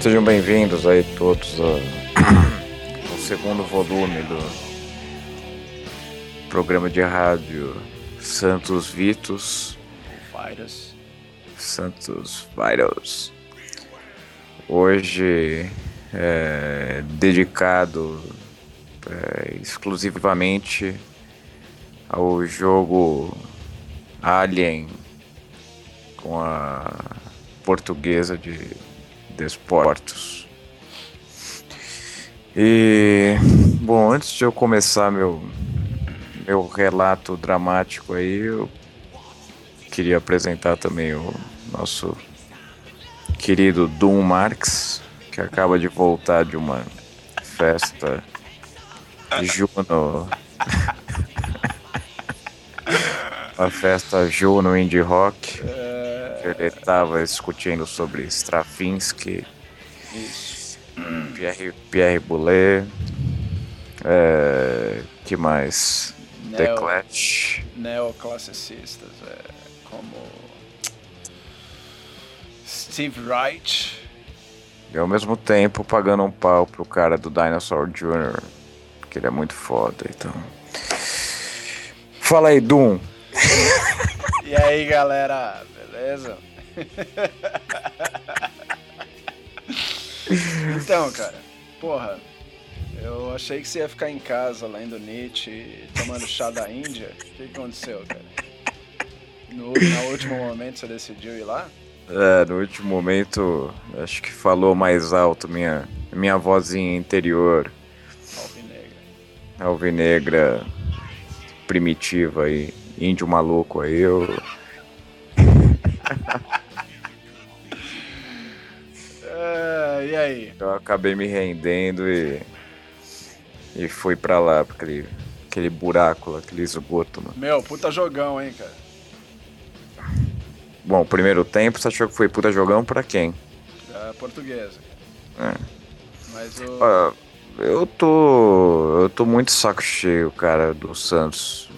Sejam bem-vindos aí todos ao, ao segundo volume do programa de rádio Santos Vitos. Virus. Santos Virus. Hoje é dedicado é, exclusivamente ao jogo Alien com a portuguesa de desportos. E bom, antes de eu começar meu meu relato dramático aí, eu queria apresentar também o nosso querido Doom Marx, que acaba de voltar de uma festa Juno. uma festa Juno Indie Rock. Ele estava discutindo sobre Stravinsky, Pierre, Pierre Boulez, é, que mais? The Neo- Clash. Neoclassicistas, é, como Steve Wright. E ao mesmo tempo pagando um pau pro cara do Dinosaur Jr., que ele é muito foda, então. Fala aí, Doom. E aí, galera, beleza? então, cara, porra, eu achei que você ia ficar em casa lendo Nietzsche tomando chá da Índia. O que que aconteceu, cara? No, no último momento você decidiu ir lá? É, no último momento, acho que falou mais alto minha, minha vozinha interior, Alvinegra. alvinegra, primitiva aí, índio maluco aí, eu. É, e aí? Eu acabei me rendendo e. E fui pra lá, pra aquele, aquele buraco aquele esgoto, mano. Meu, puta jogão, hein, cara? Bom, primeiro tempo, você achou que foi puta jogão pra quem? É, portuguesa. É. Mas o. Ah, eu tô. Eu tô muito saco cheio, cara, do Santos.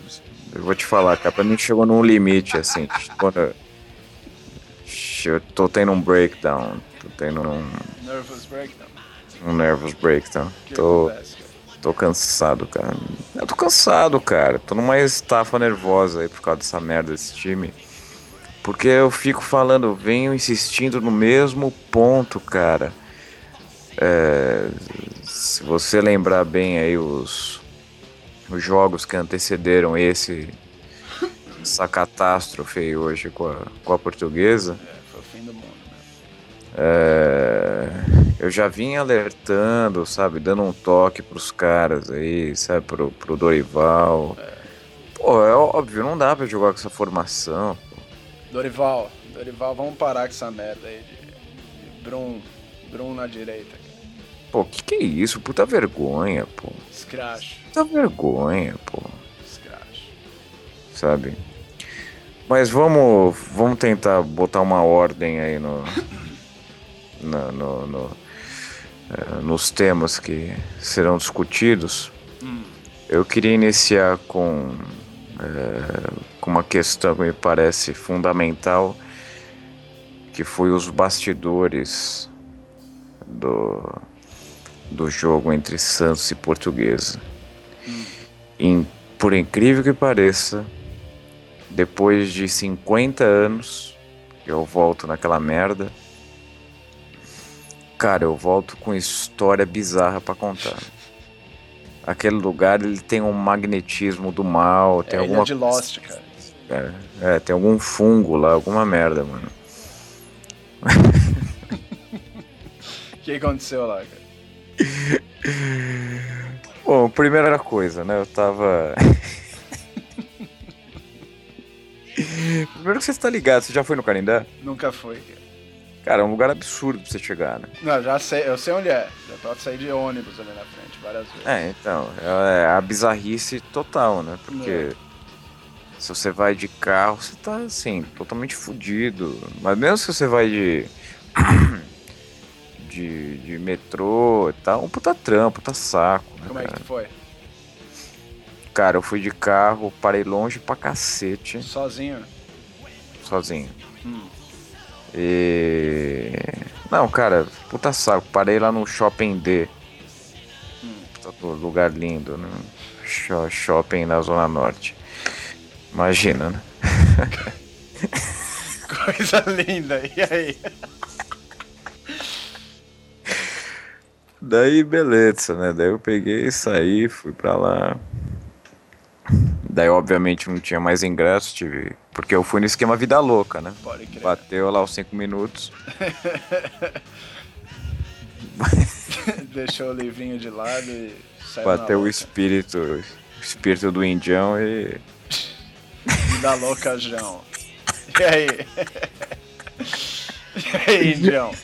Eu vou te falar, cara, pra mim chegou num limite, assim. Quando eu tô tendo um breakdown. Tô tendo um, Nervous breakdown. um nervous breakdown. Que Tô, acontece, tô cansado, cara. Eu tô cansado, cara. Tô numa estafa nervosa aí por causa dessa merda desse time. Porque eu fico falando, eu venho insistindo no mesmo ponto, cara. É, se você lembrar bem aí os, os jogos que antecederam esse essa catástrofe aí hoje com a, com a portuguesa, é, eu já vim alertando, sabe, dando um toque pros caras aí, sabe, pro, pro Dorival. Pô, é óbvio, não dá pra jogar com essa formação. Dorival, Dorival, vamos parar com essa merda aí de, de Brum, Brum na direita. Pô, que que é isso? Puta vergonha, pô. Scratch, Puta vergonha, pô. scratch. sabe? Mas vamos, vamos tentar botar uma ordem aí no, na- no, no- eh, nos temas que serão discutidos. Eu queria iniciar com, eh, com uma questão que me parece fundamental, que foi os bastidores do, do jogo entre Santos e Portuguesa. Em- por incrível que pareça, depois de 50 anos, eu volto naquela merda. Cara, eu volto com história bizarra pra contar. Aquele lugar ele tem um magnetismo do mal, tem é a alguma de Lost, cara. é, é, tem algum fungo lá, alguma merda, mano. O que aconteceu lá, cara? Bom, primeira coisa, né? Eu tava. Primeiro que você está ligado, você já foi no Canindé? Nunca foi, cara. Cara, é um lugar absurdo pra você chegar, né? Não, já sei, eu sei onde é. Já tô sair de ônibus ali na frente várias vezes. É, então, é a bizarrice total, né? Porque É. se você vai de carro, você tá assim, totalmente fudido. Mas mesmo se você vai de. de, de metrô e tal, um puta trampo, puta saco. Né, Como é que cara? tu foi? Cara, eu fui de carro, parei longe pra cacete, Sozinho? sozinho. Hum. E. Não, cara, puta saco. Parei lá no Shopping D. Puta lugar lindo, né? Shopping na Zona Norte. Imagina, né? Coisa linda, e aí? Daí, beleza, né? Daí eu peguei, saí, fui pra lá. Daí, obviamente, não tinha mais ingresso, tive. Porque eu fui no esquema Vida Louca, né? Pode crer. Bateu lá os 5 minutos. Deixou o livrinho de lado e saiu Bateu o espírito, o espírito do indião e. Vida Louca, João. E aí? E aí, indião?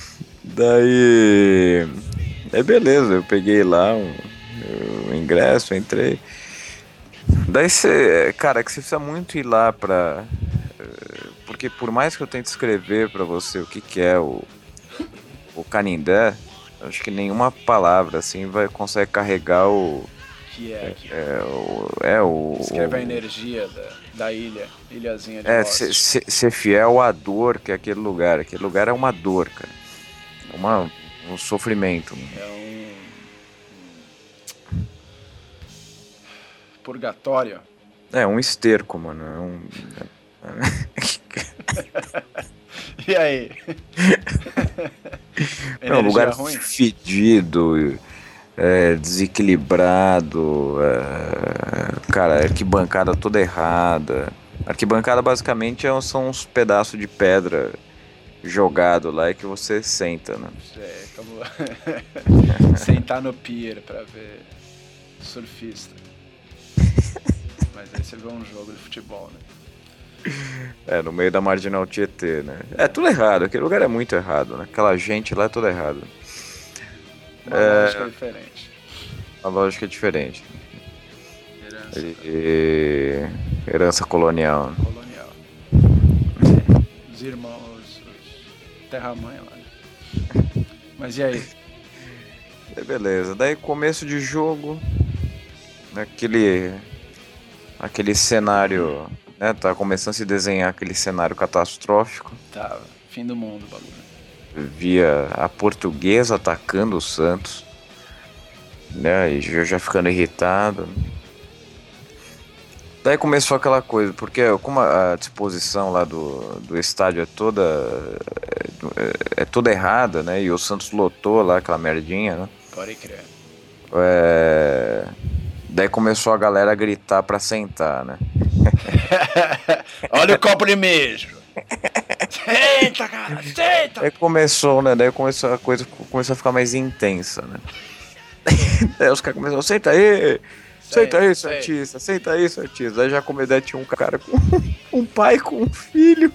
Daí. É beleza, eu peguei lá um, o ingresso, entrei. Daí você. Cara, que você precisa muito ir lá pra. eh, Porque por mais que eu tente escrever pra você o que, que é o. O Canindé, acho que nenhuma palavra assim vai consegue carregar o. Que é, que É o. É o. escreve a o- energia da, da ilha, ilhazinha de É, ser, ser- ser fiel à dor que é aquele lugar. Aquele lugar é uma dor, cara. Uma, um sofrimento. É um, um purgatório. É um esterco, mano. É um. E aí? É um lugar ruim? fedido, é, desequilibrado, é, cara, arquibancada toda errada. Arquibancada basicamente é- são uns pedaços de pedra jogado lá e que você senta, né? É, como sentar no pier pra ver surfista. Mas aí você vê um jogo de futebol, né? É, no meio da marginal Tietê, né? É tudo errado, aquele lugar é muito errado, né? Aquela gente lá é tudo errado. Uma É. lógica diferente. A lógica é diferente. Herança E- herança colonial. colonial. É, Os irmãos, os terra-mãe lá. né? Mas e aí? É, beleza. Daí começo de jogo, aquele aquele cenário, né? Tá começando a se desenhar aquele cenário catastrófico. Tá, fim do mundo bagulho. Via a portuguesa atacando o Santos, né? E eu já ficando irritado. Daí começou aquela coisa, porque como a disposição lá do, do estádio é toda é, é toda errada, né? E o Santos lotou lá aquela merdinha, né? Pode crer. É, Daí começou a galera a gritar pra sentar, né? Olha o copo de mijo. Senta, cara, senta. Daí começou, né? Daí começou a coisa começou a ficar mais intensa, né? Daí os caras começaram, senta aí! Senta aí, Santista, senta aí, Santista. Aí já come- daí tinha um cara com um pai com um filho.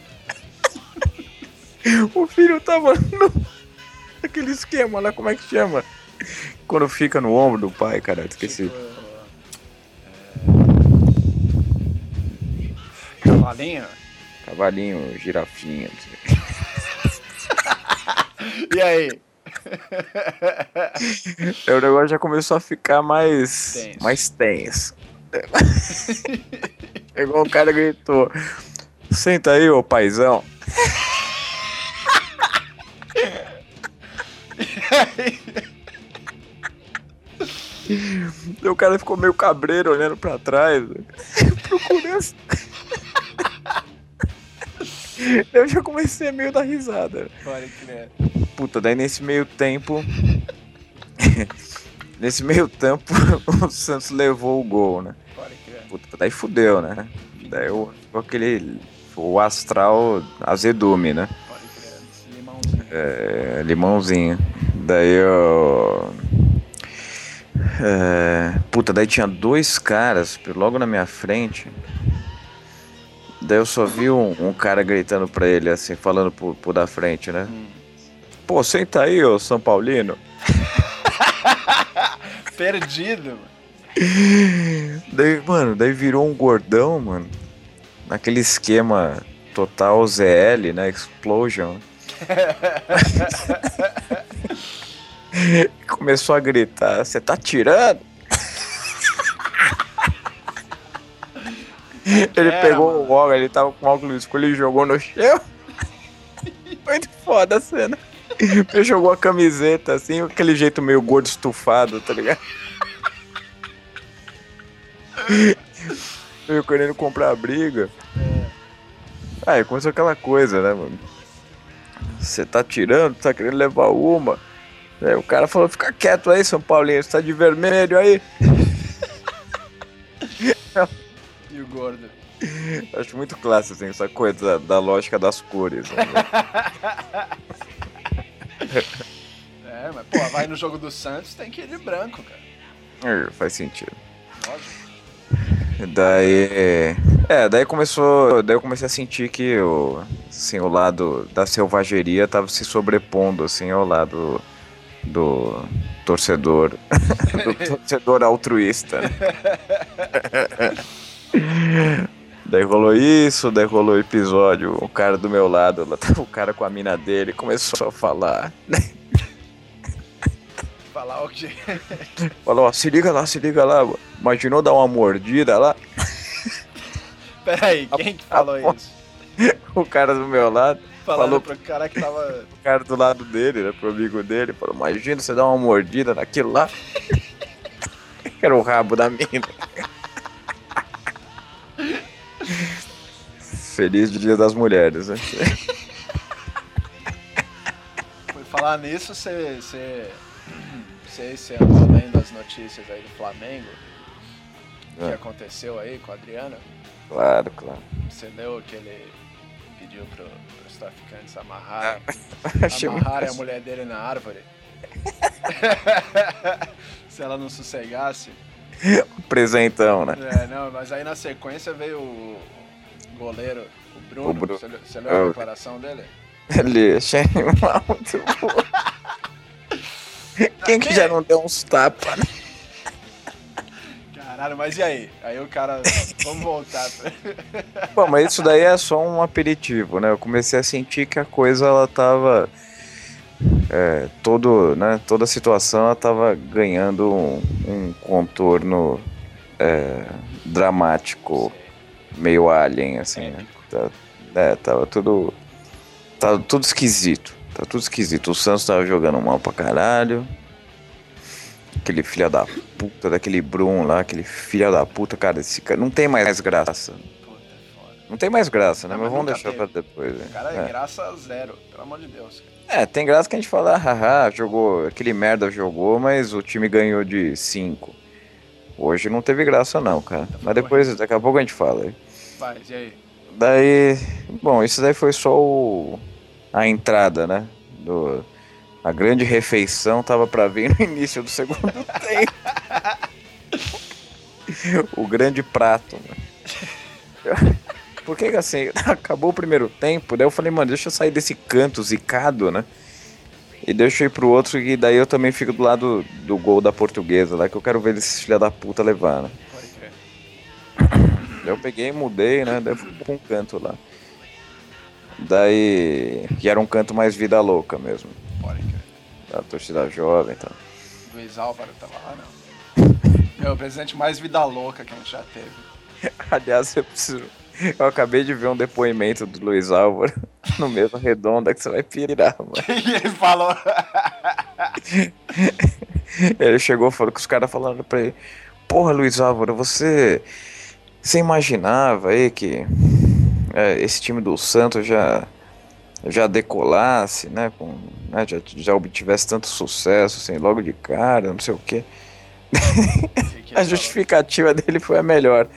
o filho tava no, naquele esquema lá, como é que chama? Quando fica no ombro do pai, cara, esqueci. É, Cavalinho? Cavalinho, girafinha. E aí? Aí o negócio já começou a ficar mais Tenso. mais tenso. Igual o cara gritou: Senta aí, ô paizão. O cara ficou meio cabreiro olhando pra trás. Procurando. Eu já comecei a meio dar risada. Puta, daí nesse meio tempo. nesse meio tempo, o Santos levou o gol, né? Puta, daí fudeu, né? Daí o, ficou aquele. O astral azedume, né? Pode crer. Limãozinho. É, limãozinho. Daí eu. É, puta, daí tinha dois caras logo na minha frente. Daí eu só vi um, um cara gritando pra ele, assim, falando por, por da frente, né? Hum. Pô, senta aí, ô São Paulino. Perdido, mano. Daí, mano, daí virou um gordão, mano. Naquele esquema total ZL, né? Explosion. Começou a gritar, você tá tirando? Ele Era, pegou mano. o óculos, ele tava com o óculos escuro, ele jogou no chão. Muito foda a cena. Ele jogou a camiseta assim, aquele jeito meio gordo estufado, tá ligado? Veio querendo comprar a briga. Aí começou aquela coisa, né, mano? Você tá tirando, tá querendo levar uma. Aí o cara falou, fica quieto aí, São Paulinho, você tá de vermelho aí. E o gordo. Acho muito clássico, assim, essa coisa da lógica das cores. né? É, mas, pô, vai no jogo do Santos, tem que ir de branco, cara. É, Faz sentido. Lógico. Daí. É, daí começou. Daí eu comecei a sentir que o, assim, o lado da selvageria tava se sobrepondo assim, ao lado do torcedor. do torcedor altruísta. né? Daí rolou isso, daí rolou o episódio, o cara do meu lado, o cara com a mina dele, começou a falar. Falar o que. Falou, ó, se liga lá, se liga lá. Imaginou dar uma mordida lá? Peraí, quem que falou a- isso? O cara do meu lado. Falando Falou- pro cara que tava. o cara do lado dele, né, pro amigo dele, falou, imagina você dar uma mordida naquilo lá. Era o rabo da mina. Feliz Dia das Mulheres, né? Foi falar nisso, você. Você. Sei se andou lendo as notícias aí do Flamengo. Que É. aconteceu aí com o Adriano? Claro, claro. Você leu que ele pediu pro, pros traficantes amarrarem, Achei amarrarem a mulher dele na árvore? se ela não sossegasse. presentão, né? É, não, mas aí na sequência veio o goleiro, o Bruno. O Bruno. Você, você leu a declaração dele? Ele achei muito. Quem que já não deu uns tapas, né? Caralho, mas e aí? Aí o cara. Vamos voltar. Bom, mas isso daí é só um aperitivo, né? Eu comecei a sentir que a coisa ela tava. É, todo, né, toda a situação ela tava ganhando um, um contorno é, dramático, meio alien, assim, né? Tá- é, tava tudo. Tava tudo esquisito. Tava tudo esquisito. O Santos tava jogando mal pra caralho. Aquele filho da puta daquele Brum lá, aquele filho da puta, cara, esse cara não tem mais graça. É. Não tem mais graça, né? Não, mas mas vamos deixar pra depois. O né? cara é, É. graça zero, pelo amor de Deus. Cara. É, tem graça que a gente fala, ah, haha, jogou, aquele merda jogou, mas o time ganhou de 5. Hoje não teve graça não, cara. Mas depois, daqui a pouco a gente fala. Vai, e aí? Daí, bom, isso daí foi só o, a entrada, né? Do, a grande refeição tava pra vir no início do segundo tempo. o grande prato, né? Por que que assim, acabou o primeiro tempo, daí eu falei, mano, deixa eu sair desse canto zicado, né? E deixa eu ir pro outro, e daí eu também fico do lado do gol da portuguesa lá, que eu quero ver esses filha da puta levar, né? Eu peguei, mudei, né? Daí eu fui pra um canto lá. Daí. Que era um canto mais vida louca mesmo. Pode. Da torcida jovem e tal. Luiz Álvaro tava lá, não. É o presidente mais vida louca que a gente já teve. Aliás, eu preciso. Eu acabei de ver um depoimento do Luiz Álvaro no mesmo redonda que você vai pirar, mano. E ele falou. Ele chegou e falou que os caras falando pra ele: Porra, Luiz Álvaro, você. Você imaginava aí que é, esse time do Santos já. Já decolasse, né? Com, né, já, já obtivesse tanto sucesso, assim, logo de cara, não sei o quê. A justificativa dele foi a melhor.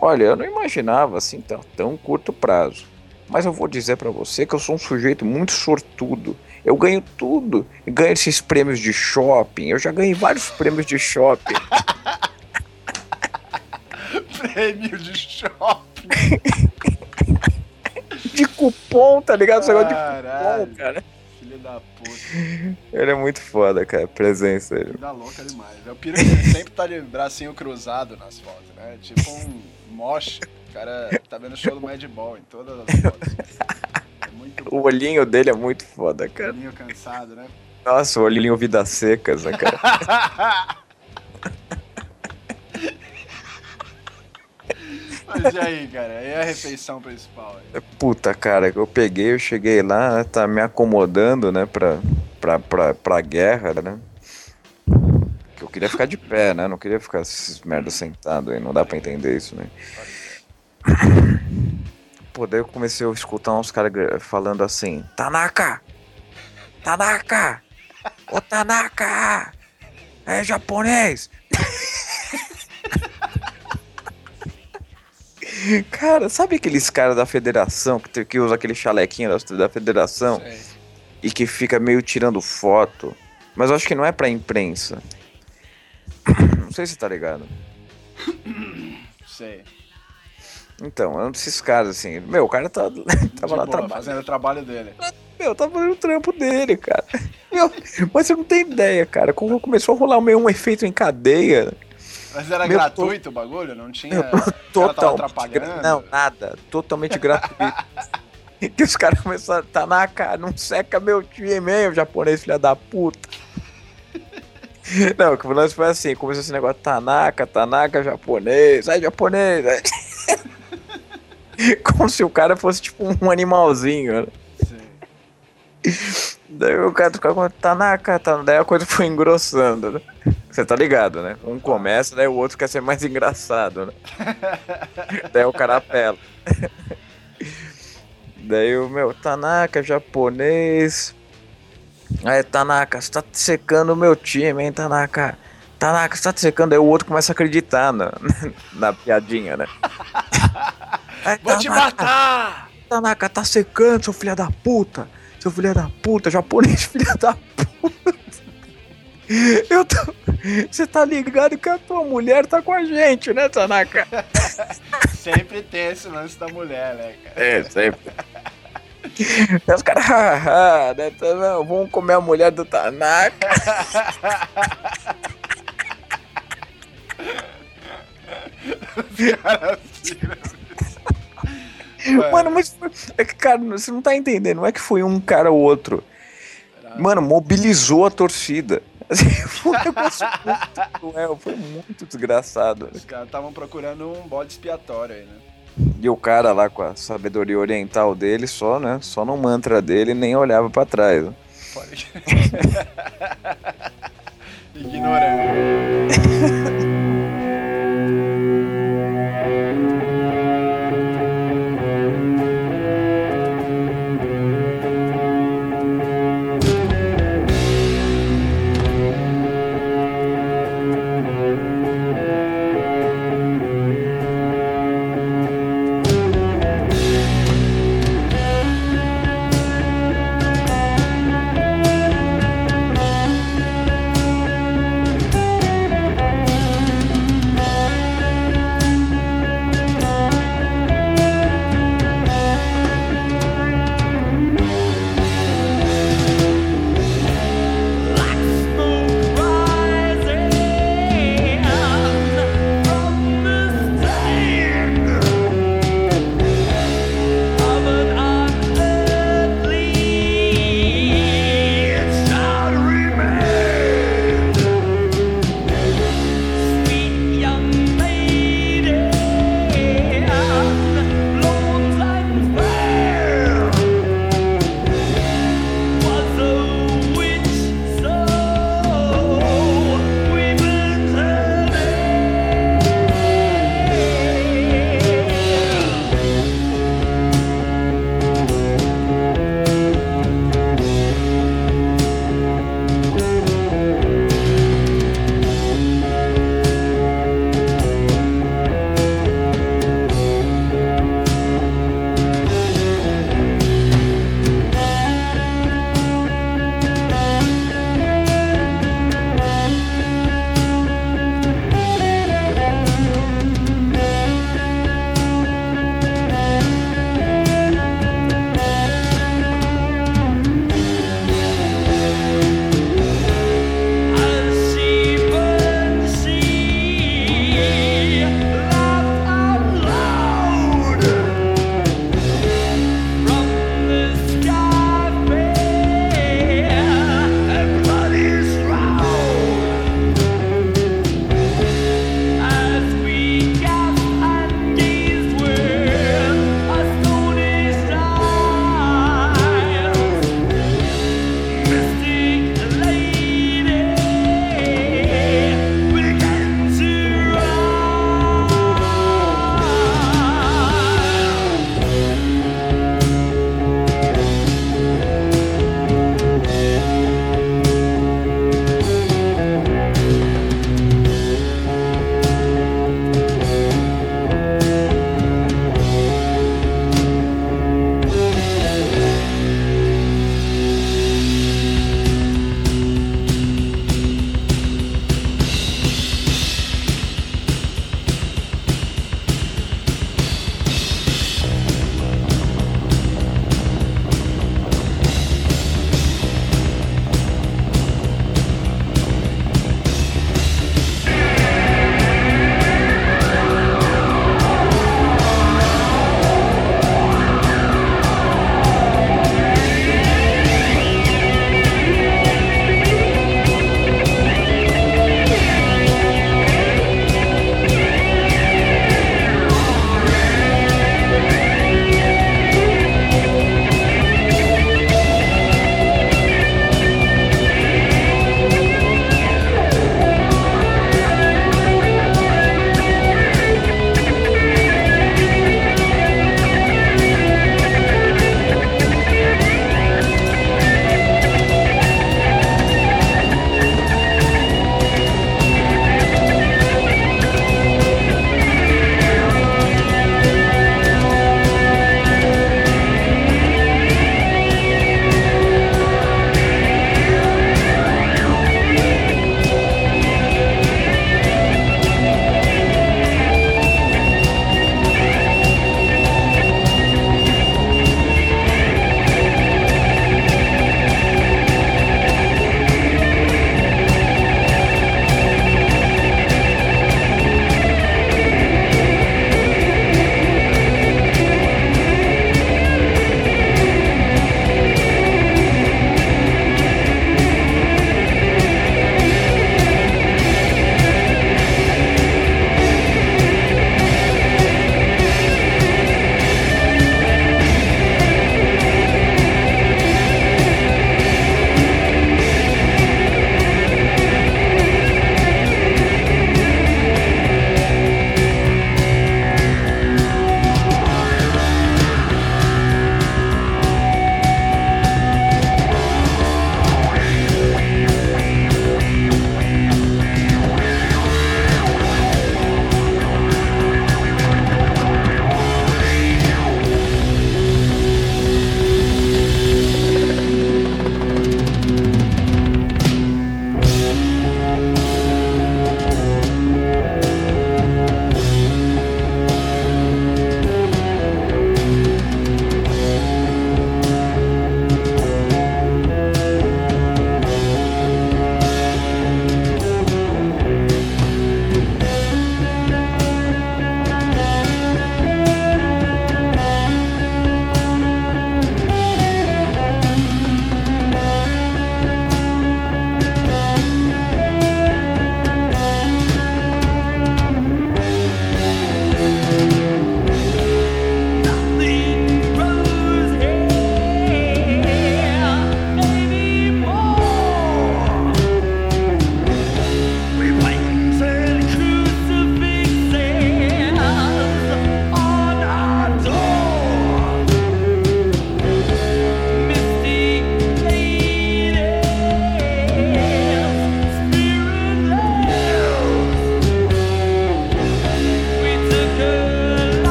Olha, eu não imaginava assim tão, tão curto prazo. Mas eu vou dizer pra você que eu sou um sujeito muito sortudo. Eu ganho tudo. Eu ganho esses prêmios de shopping. Eu já ganhei vários prêmios de shopping. Prêmio de shopping. De cupom, tá ligado? Esse negócio de cupom, cara. Filho da puta. Ele é muito foda, cara. Presença dele. Vida louca demais. É o piro que ele sempre tá de bracinho cruzado nas fotos, né? Tipo um moche. O cara tá vendo o show do Mad Ball em todas as fotos. É muito O olhinho dele é muito foda, cara. carinho cansado, né? Nossa, o olhinho vidas secas, né, cara? Mas e aí, cara? E a refeição principal? Aí? Puta, cara, eu peguei, eu cheguei lá, tá me acomodando, né, pra, pra, pra, pra guerra, né? Que eu queria ficar de pé, né? Não queria ficar esses merda sentado aí, não dá pra entender isso, né? Pô, daí eu comecei a escutar uns caras falando assim, Tanaka! Tanaka! Ô Tanaka! É japonês! Cara, sabe aqueles caras da federação que, que usa aquele chalequinho da, da federação Sei. e que fica meio tirando foto? Mas eu acho que não é pra imprensa. Não sei se tá ligado. Sei. Então, é um desses caras assim. Meu, o cara tá, tava De lá boa, fazendo o trabalho dele. Meu, tava fazendo o trampo dele, cara. Meu, mas você não tem ideia, cara. Começou a rolar meio um efeito em cadeia. Mas era Meu, gratuito o bagulho? Não tinha. O totalmente gra-? Não, nada. Totalmente gratuito. que os caras começaram, Tanaka, não seca meu time, hein, o japonês, filha da puta. Não, que o lance foi assim, começou esse negócio, Tanaka, Tanaka, japonês, aí japonês, aí... Como se o cara fosse tipo um animalzinho, né? Sei. Daí o cara ficava com Tanaka, Tanaka, daí a coisa foi engrossando, né? Você tá ligado, né? Um começa, daí o outro quer ser mais engraçado, né? daí o cara apela. daí o meu, Tanaka, japonês. Aí, Tanaka, você tá secando o meu time, hein, Tanaka? Tanaka, você tá te secando. Aí o outro começa a acreditar na, na piadinha, né? Aí, Vou te Tanaka, matar! Tanaka, tá secando, seu filho da puta! Seu filho da puta, japonês, filho da puta! Eu tô. Você tá ligado que a tua mulher tá com a gente, né, Tanaka? Sempre tem esse lance da mulher, né, cara? É, sempre. Aí os caras, haha, né? tá, não, vamos comer a mulher do Tanaka. Mano, mas. foi- É que, cara, você não tá entendendo. Não é que foi um cara ou outro. Mano, mobilizou a torcida. Assim, foi um negócio muito cruel, foi muito desgraçado. Os caras estavam procurando um bode expiatório aí, né? E o cara lá com a sabedoria oriental dele, só, né? Só no mantra dele, nem olhava pra trás. né? Pode.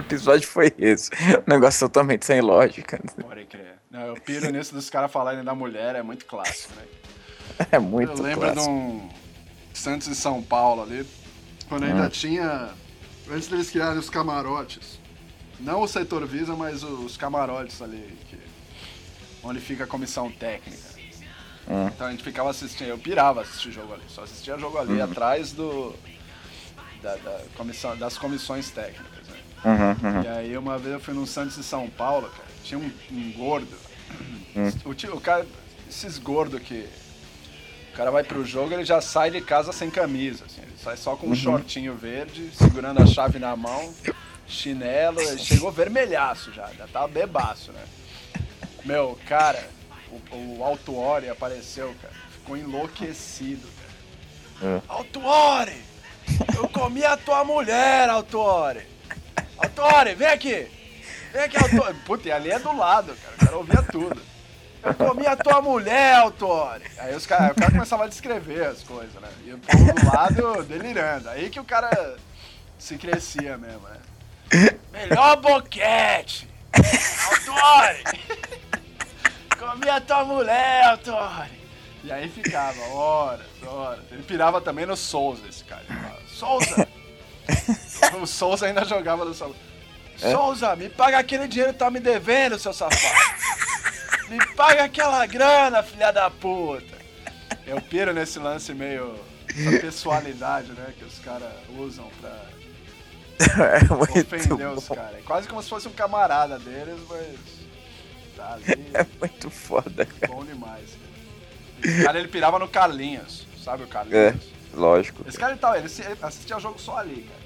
Do episódio foi esse. Um negócio totalmente sem lógica. Pode crer. Não, eu piro nisso dos caras falarem da mulher, é muito clássico, né? É muito Eu lembro clássico. de um Santos e São Paulo ali, quando ainda Hum. tinha. Antes deles criarem os camarotes. Não o setor Visa, mas os camarotes ali, que, onde fica a comissão técnica. Hum. Então a gente ficava assistindo, eu pirava assistir jogo ali, só assistia jogo ali atrás do. da- da comissão, das comissões técnicas, né? Uhum, uhum. E aí uma vez eu fui num Santos de São Paulo, cara, tinha um, um gordo. Hum. O, tio- o cara, esses gordos que. O cara vai pro jogo, ele já sai de casa sem camisa, assim, ele sai só com Uhum. um shortinho verde, segurando a chave na mão, chinelo, ele chegou vermelhaço já, já tava bebaço, né? Meu, cara, o, o Altuori apareceu, cara, ficou enlouquecido, cara. É. Altuori! Eu comi a tua mulher, Altuori! Altuori, vem aqui! Vem aqui, Altuori! Puta, e ali é do lado, cara, o cara ouvia tudo. Eu comi a tua mulher, Altuori! Aí os cara, o cara começava a descrever as coisas, né? E o povo do lado delirando. Aí que o cara se crescia mesmo, né? Melhor boquete! Altuori! Comi a tua mulher, Altuori! E aí ficava horas, horas. Ele pirava também no Souza, esse cara. Ele falava, Souza! O Souza ainda jogava no Souza. Souza, me paga aquele dinheiro que tá me devendo, seu safado. Me paga aquela grana, filha da puta. Eu piro nesse lance meio. Essa pessoalidade, né? Que os caras usam pra É muito ofender os bom. caras. É quase como se fosse um camarada deles, mas. Tá ali. É muito foda, cara. Bom demais. cara. Esse cara ele pirava no Carlinhos, sabe o É, Carlinhos? lógico. Esse cara ele, tava, ele assistia o jogo só ali, cara.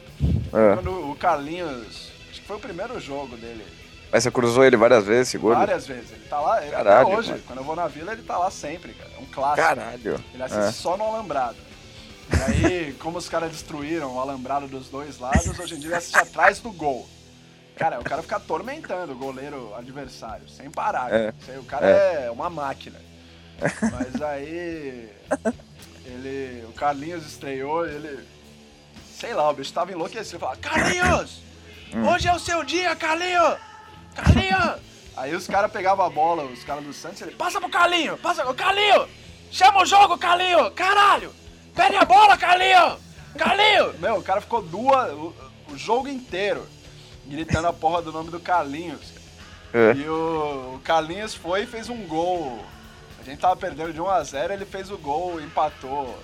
É. Quando o Carlinhos. Acho que foi o primeiro jogo dele. Mas você cruzou ele várias vezes, esse gordo? Várias vezes. Ele tá lá, ele, Caralho, até hoje. Quando eu vou na vila, ele tá lá sempre, cara. É um clássico. Caralho. Ele assiste só no alambrado. E aí, como os caras destruíram o alambrado dos dois lados, hoje em dia ele assiste atrás do gol. Cara, o cara fica atormentando o goleiro adversário, sem parar. É. O cara é. uma máquina. Mas aí. Ele. O Carlinhos estreou, ele. Sei lá, o bicho tava enlouquecido. Falava, Carlinhos! Hoje é o seu dia, Carlinhos! Carlinhos! Aí os caras pegavam a bola, os caras do Santos, ele passa pro Carlinho, passa pro Carlinho! Chama o jogo, Carlinho! Caralho! Pede a bola, Carlinho! Carlinho! Meu, o cara ficou duas, o, o jogo inteiro gritando a porra do nome do Carlinhos. É. E o, o Carlinhos foi e fez um gol. A gente tava perdendo de 1 a 0 ele fez o gol e empatou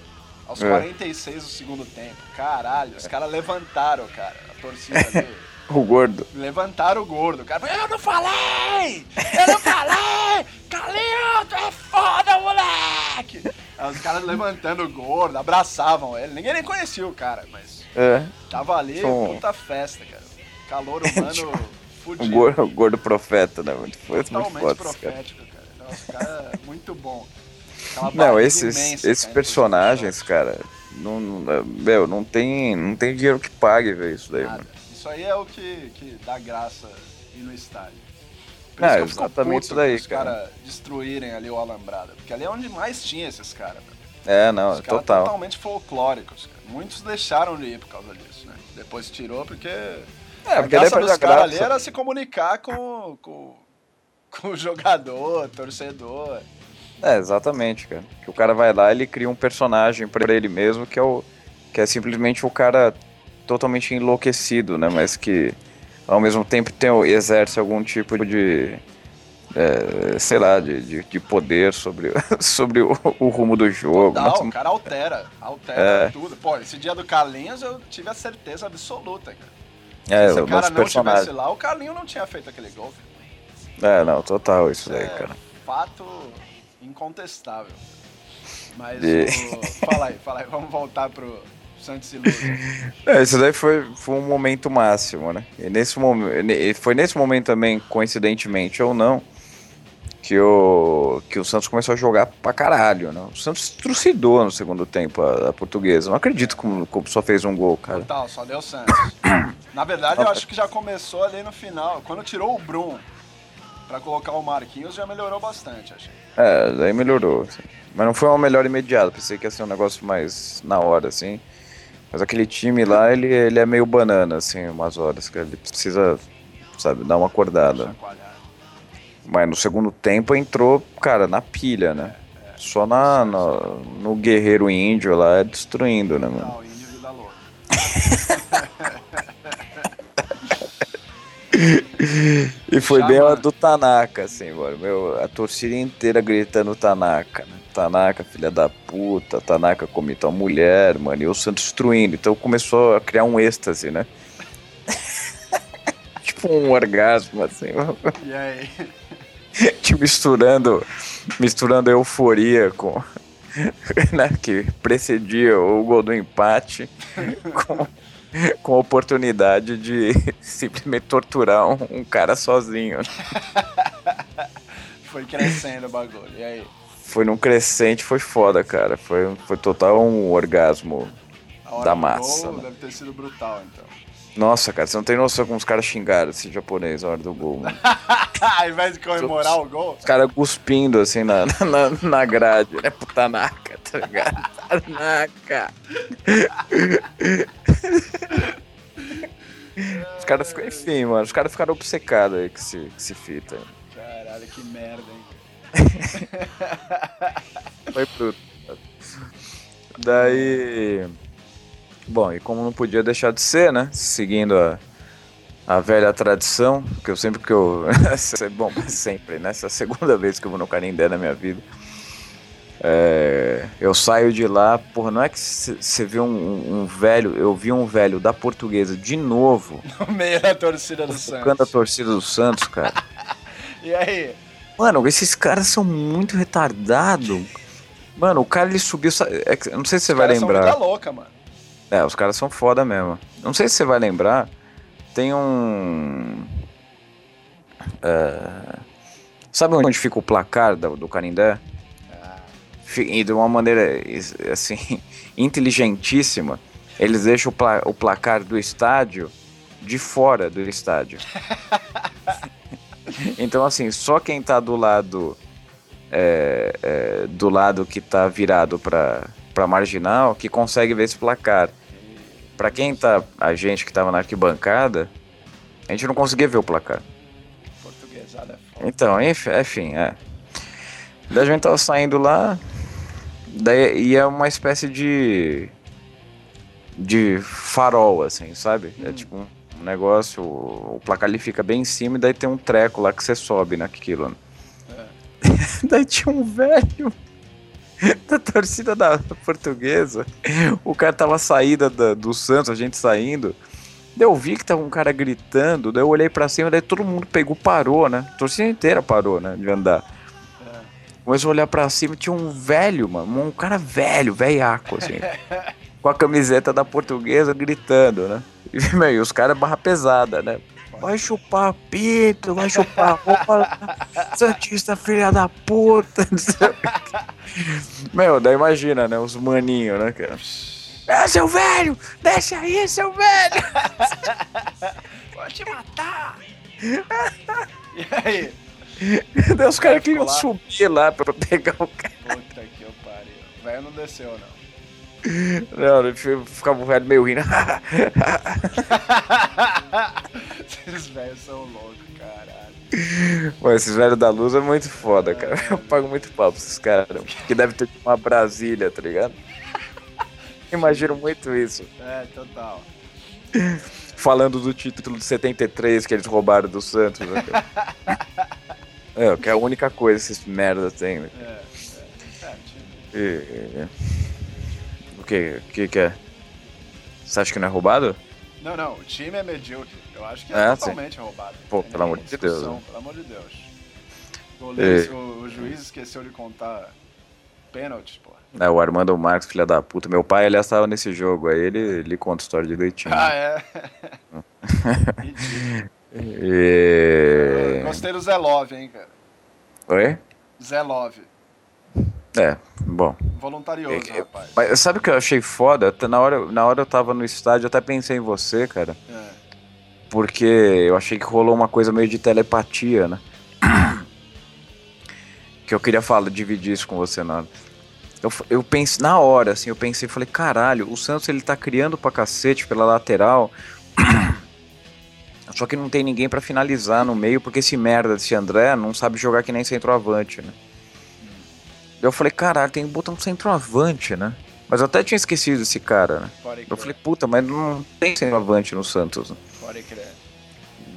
aos É. 46 do segundo tempo. Caralho, os caras levantaram, cara, a torcida ali. O gordo. Levantaram o gordo. O cara falou, eu não falei! Eu não falei! Carlinhos, tu é foda, moleque! Aí os caras levantando o gordo, abraçavam ele. Ninguém nem conhecia o cara, mas É. tava ali, Som. puta festa, cara. Calor humano O fudido. gordo, o gordo profeta, né? Muito, foi muito Totalmente foda esse cara. profético, cara. Nossa, o cara é muito bom. Aquela Não, esses, imensa esses caindo personagens, pros cara, não, não- meu, não tem, não tem dinheiro que pague ver isso daí, Nada. mano. Isso aí é o que, que dá graça ir no estádio. Por Ah, isso fico exatamente isso daí, os cara. destruírem ali o Alambrado. Porque ali é onde mais tinha esses caras. É, não, Os caras total. totalmente folclóricos. Cara. Muitos deixaram de ir por causa disso, né? Depois tirou porque. É, a porque daí graça dos caras ali era se comunicar com, com, com o jogador, torcedor. É, exatamente, cara. Que o cara vai lá, ele cria um personagem pra ele mesmo, que é o que é simplesmente o cara totalmente enlouquecido, né? Mas que ao mesmo tempo tem, exerce algum tipo de é, sei lá, de, de, de poder sobre, sobre o, o rumo do jogo. Total, Nossa, o cara altera. Altera É. tudo. Pô, esse dia do Carlinhos eu tive a certeza absoluta, cara. é, Se o cara não estivesse personagem. lá, o Carlinho não tinha feito aquele gol. cara. É, não, total isso daí, é cara. fato incontestável. Mas E- o... fala aí, fala aí, vamos voltar pro Santos e Luz. É, isso daí foi, foi um momento máximo, né? E nesse momento, foi nesse momento também, coincidentemente ou não, que o, que o Santos começou a jogar pra caralho, né? O Santos trucidou no segundo tempo a, a portuguesa. Não acredito como, só fez um gol, cara. Total, só deu Santos. Na verdade, eu acho que já começou ali no final. Quando tirou o Brum pra colocar o Marquinhos, já melhorou bastante, achei. É, daí melhorou. assim. Mas não foi uma melhora imediata. Pensei que ia ser um negócio mais na hora, assim. Mas aquele time lá, ele, ele é meio banana, assim, umas horas, que ele precisa, sabe, dar uma acordada. Mas no segundo tempo entrou, cara, na pilha, né? Só na, na- no guerreiro índio lá, destruindo, né, mano? Não, o índio vida louca. E foi bem a do Tanaka, assim, mano. Meu, a torcida inteira gritando Tanaka, né? Tanaka, filha da puta, Tanaka come tua mulher, mano. E o Santos destruindo. Então começou a criar um êxtase, né? tipo um orgasmo, assim. E aí? Te misturando, misturando a euforia com. Né, que precedia o gol do empate com, com a oportunidade de simplesmente torturar um, um cara sozinho. Foi crescendo o bagulho. E aí? Foi num crescente, foi foda, cara. Foi, foi total um orgasmo. Hora Da massa, gol né? deve ter sido brutal, então. Nossa, cara, você não tem noção como os caras xingaram esse japonês na hora do gol. Ao invés de comemorar o gol, Os caras cuspindo assim na, na, na grade, né? Putanaka, tá ligado? Tanaka. Os caras ficaram, enfim, mano, os caras ficaram obcecados aí com esse, com esse fita. aí. caralho, que merda, hein? Foi bruto. Daí. Bom, e como não podia deixar de ser, né? Seguindo a, a velha tradição, que eu sempre que eu. Bom, sempre, né? Essa é a segunda vez que eu vou no Canindé na minha vida. É, eu saio de lá, porra, não é que você vê um, um velho, eu vi um velho da portuguesa de novo, No meio da torcida do tocando a Santos. torcida do Santos, cara. E aí? Mano, esses caras são muito retardados. Mano, o cara ele subiu. é não sei se você vai Caras são lembrar. vida louca, mano. É, os caras são foda mesmo. Não sei se você vai lembrar. Tem um. é, Sabe onde fica o placar do, do Canindé? Fi- E de uma maneira assim, inteligentíssima, eles deixam o, pla- o placar do estádio de fora do estádio. então, assim, só quem tá do lado. é, é, do lado que tá virado pra, pra marginal que consegue ver esse placar. Pra quem tá. A gente que tava na arquibancada, a gente não conseguia ver o placar. Portuguesada é. Então, enf- enfim, é. Daí a gente tava saindo lá, daí ia uma espécie de. de farol, assim, sabe? É tipo um negócio, o placar ele fica bem em cima e daí tem um treco lá que você sobe naquilo. Né? daí tinha um velho da torcida da portuguesa, o cara tava saída da- do Santos, a gente saindo. Daí eu vi que tava um cara gritando, daí eu olhei pra cima, daí todo mundo pegou, parou, né? A torcida inteira parou, né? De andar. Começou a olhar pra cima, tinha um velho, mano, um cara velho, velhaco, assim. com a camiseta da portuguesa gritando, né? E, meu, e os caras barra pesada, né? Vai chupar pinto, vai chupar rola, Santista filha da puta. Meu, daí imagina, né? Os maninhos, né, cara? É, seu velho! Deixa aí, seu velho! Vou te matar! E aí? Daí os caras queriam subir lá pra pegar o cara. Puta que eu pariu. O velho não desceu, não. Não, ficava o velho meio rindo. Esses velhos são loucos, caralho. Pô, esses velhos da luz é muito foda, cara. Eu pago muito pau pra esses caras. Que deve ter tipo uma Brasília, tá ligado? Imagino muito isso. É, total. Falando do título de 73 que eles roubaram do Santos. Né? É, que é a única coisa que esses merda têm, né? É, é. É, E- e- O que, o que que é? Você acha que não é roubado? Não, não, o time é medíocre. Eu acho que é, É, totalmente roubado. Pô, Tem pelo amor de Deus, né? Pelo amor de Deus. O, goleiro- É. o- o juiz esqueceu de contar pênaltis, pô. É, o Armando Marques, filha da puta. Meu pai, aliás, estava nesse jogo aí, ele, ele conta a história direitinho. Ah, é? E... Gostei do Zé Love, hein, cara. Oi? Zé Love. É, bom. Voluntarioso, É, rapaz. Mas sabe o que eu achei foda? Na hora, na hora eu tava no estádio, eu até pensei em você, cara. É. Porque eu achei que rolou uma coisa meio de telepatia, né? que eu queria falar, dividir isso com você na hora. Eu, eu pensei, na hora, assim, eu pensei, falei, caralho, o Santos ele tá criando pra cacete pela lateral. Só que não tem ninguém para finalizar no meio, porque esse merda desse André não sabe jogar que nem centroavante, né? Eu falei, caralho, tem que botar um centroavante, né? Mas eu até tinha esquecido desse cara, né? Eu falei, puta, mas não tem centroavante no Santos. Né? Pode crer.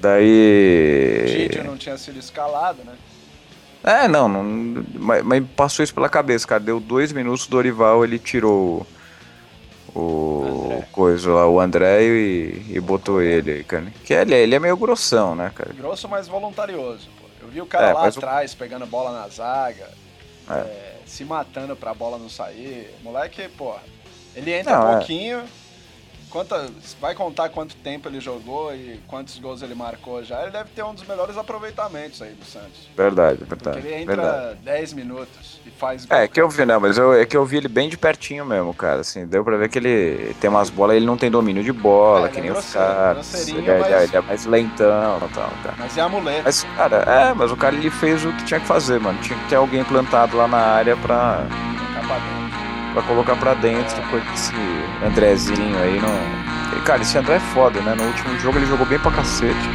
Daí. Didio não tinha sido escalado, né? É, não, não mas, mas, passou isso pela cabeça, cara. Deu dois minutos, o Dorival ele tirou o André. coisa lá, o André e, e botou ele, cara. Que ele, ele é meio grossão, né, cara? Grosso, mas voluntarioso, pô. Eu vi o cara é, lá atrás o... pegando bola na zaga, é. É, se matando pra bola não sair. Moleque, pô, ele entra não, um é. Quanta, vai contar quanto tempo ele jogou e quantos gols ele marcou já, ele deve ter um dos melhores aproveitamentos aí do Santos. Verdade, verdade. Porque ele entra verdade. 10 minutos e faz gol. É, que eu vi, não, mas eu, é que eu vi ele bem de pertinho mesmo, cara. Assim, deu pra ver que ele tem umas bolas, ele não tem domínio de bola, é, que nem é os caras. Ele, é, mas... ele, é mais lentão e tal, cara. Mas é amuleto. Mas, cara, é, mas o cara ele fez o que tinha que fazer, mano. Tinha que ter alguém plantado lá na área pra. Pra colocar pra dentro, depois desse Andrezinho aí não Cara, esse André é foda, né? No último jogo ele jogou bem pra cacete.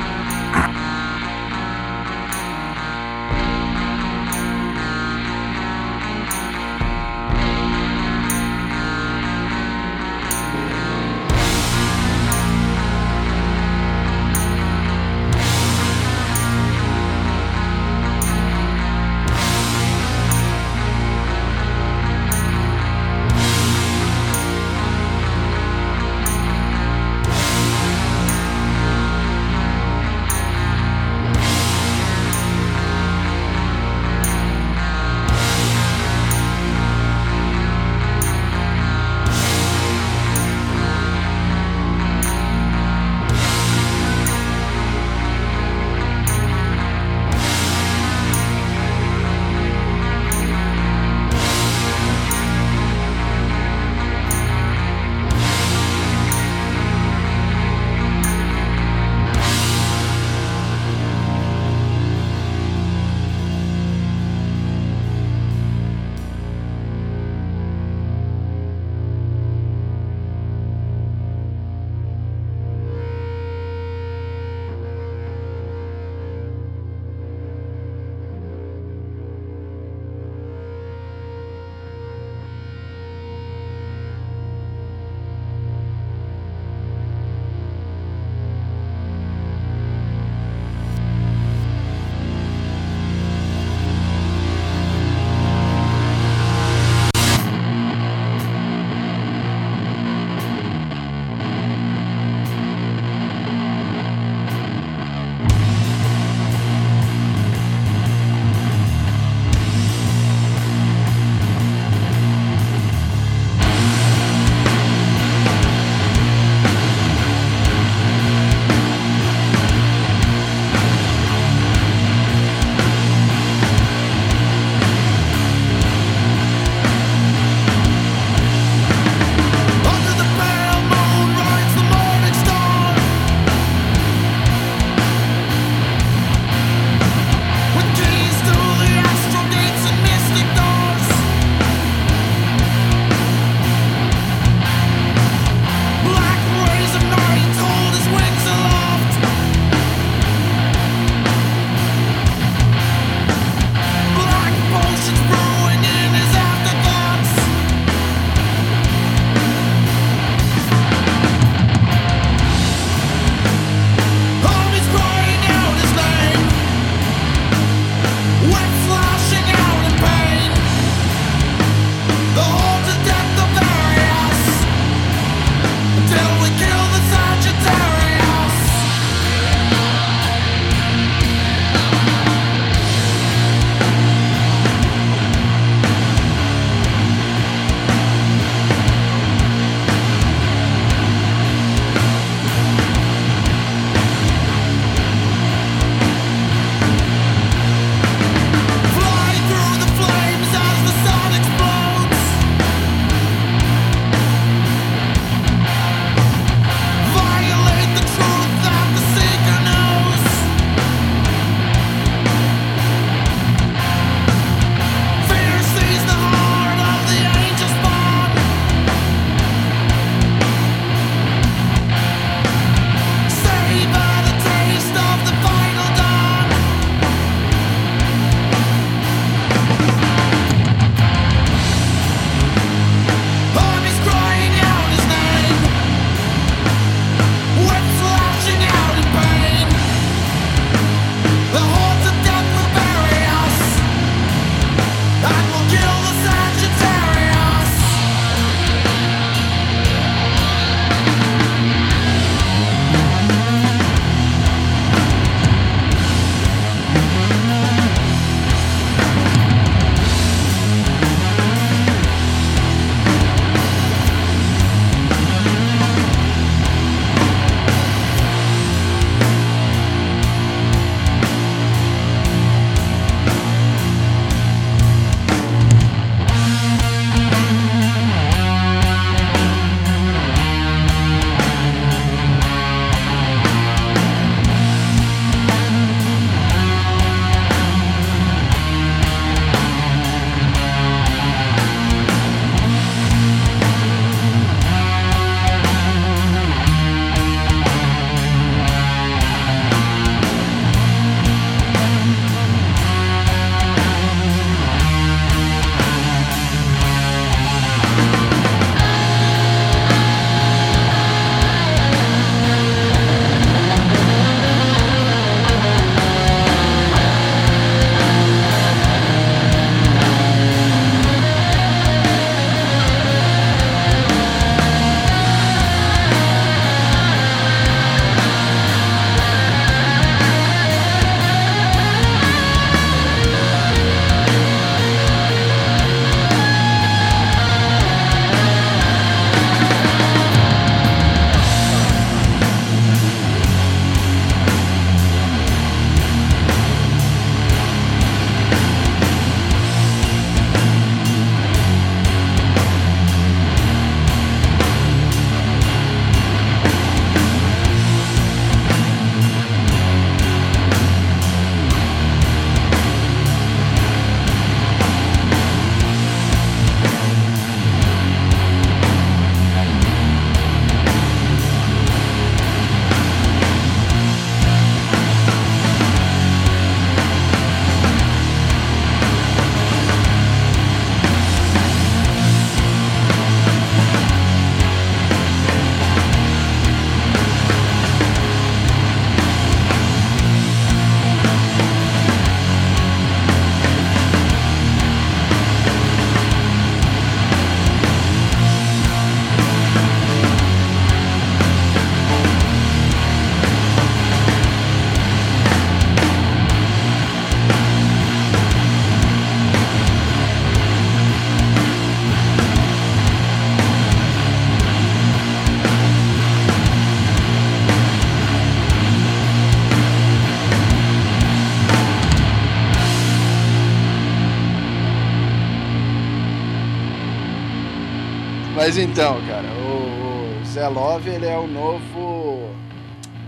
Mas então, cara, o, o Zé Love, ele é o novo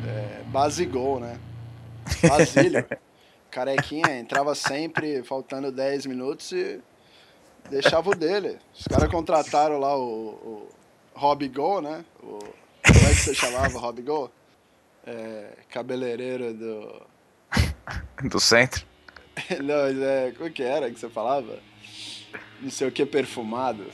é, Basigol, né? Basílio. Carequinha, entrava sempre, faltando 10 minutos e deixava o dele. Os caras contrataram lá o, o Rob Go, né? O, como é que você chamava Rob Go? É, cabeleireiro do. Do centro? Não, é. Como que era que você falava? Não sei o que perfumado.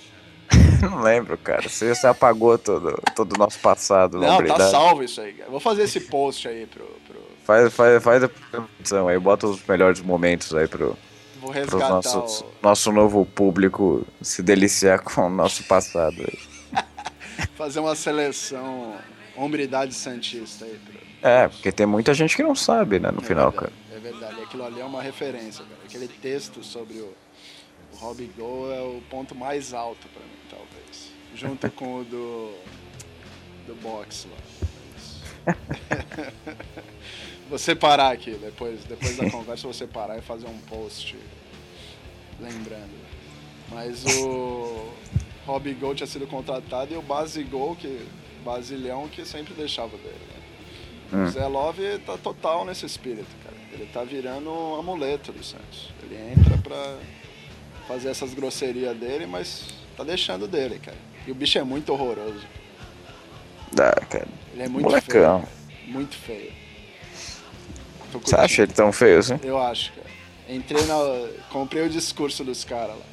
Não lembro, cara. Você, você apagou todo, todo o nosso passado. Não, tá salvo isso aí, cara. Vou fazer esse post aí pro. pro... Faz, faz, faz a produção aí, bota os melhores momentos aí pro. Vou resgatar nosso, o... nosso novo público se deliciar com o nosso passado aí. fazer uma seleção hombridade santista aí. Pro... É, porque tem muita gente que não sabe, né, no é final, verdade, cara. É verdade, aquilo ali é uma referência, cara. Aquele texto sobre o, o Robbie Go é o ponto mais alto pra mim, talvez. Junto com o do, do boxe lá. vou separar aqui, depois, depois da conversa, vou separar e fazer um post lembrando. Mas o Robbie Go tinha sido contratado e o Basigol, que Basilhão, que sempre deixava dele, né? Hum. O Zé Love tá total nesse espírito, cara. Ele tá virando um amuleto do Santos. Ele entra pra fazer essas grosserias dele, mas tá deixando dele, cara. E o bicho é muito horroroso. Dá, cara. Ele é muito Molecão. feio. Muito feio. Você acha ele tão feio assim? Eu acho, cara. Entrei na. Comprei o discurso dos caras lá.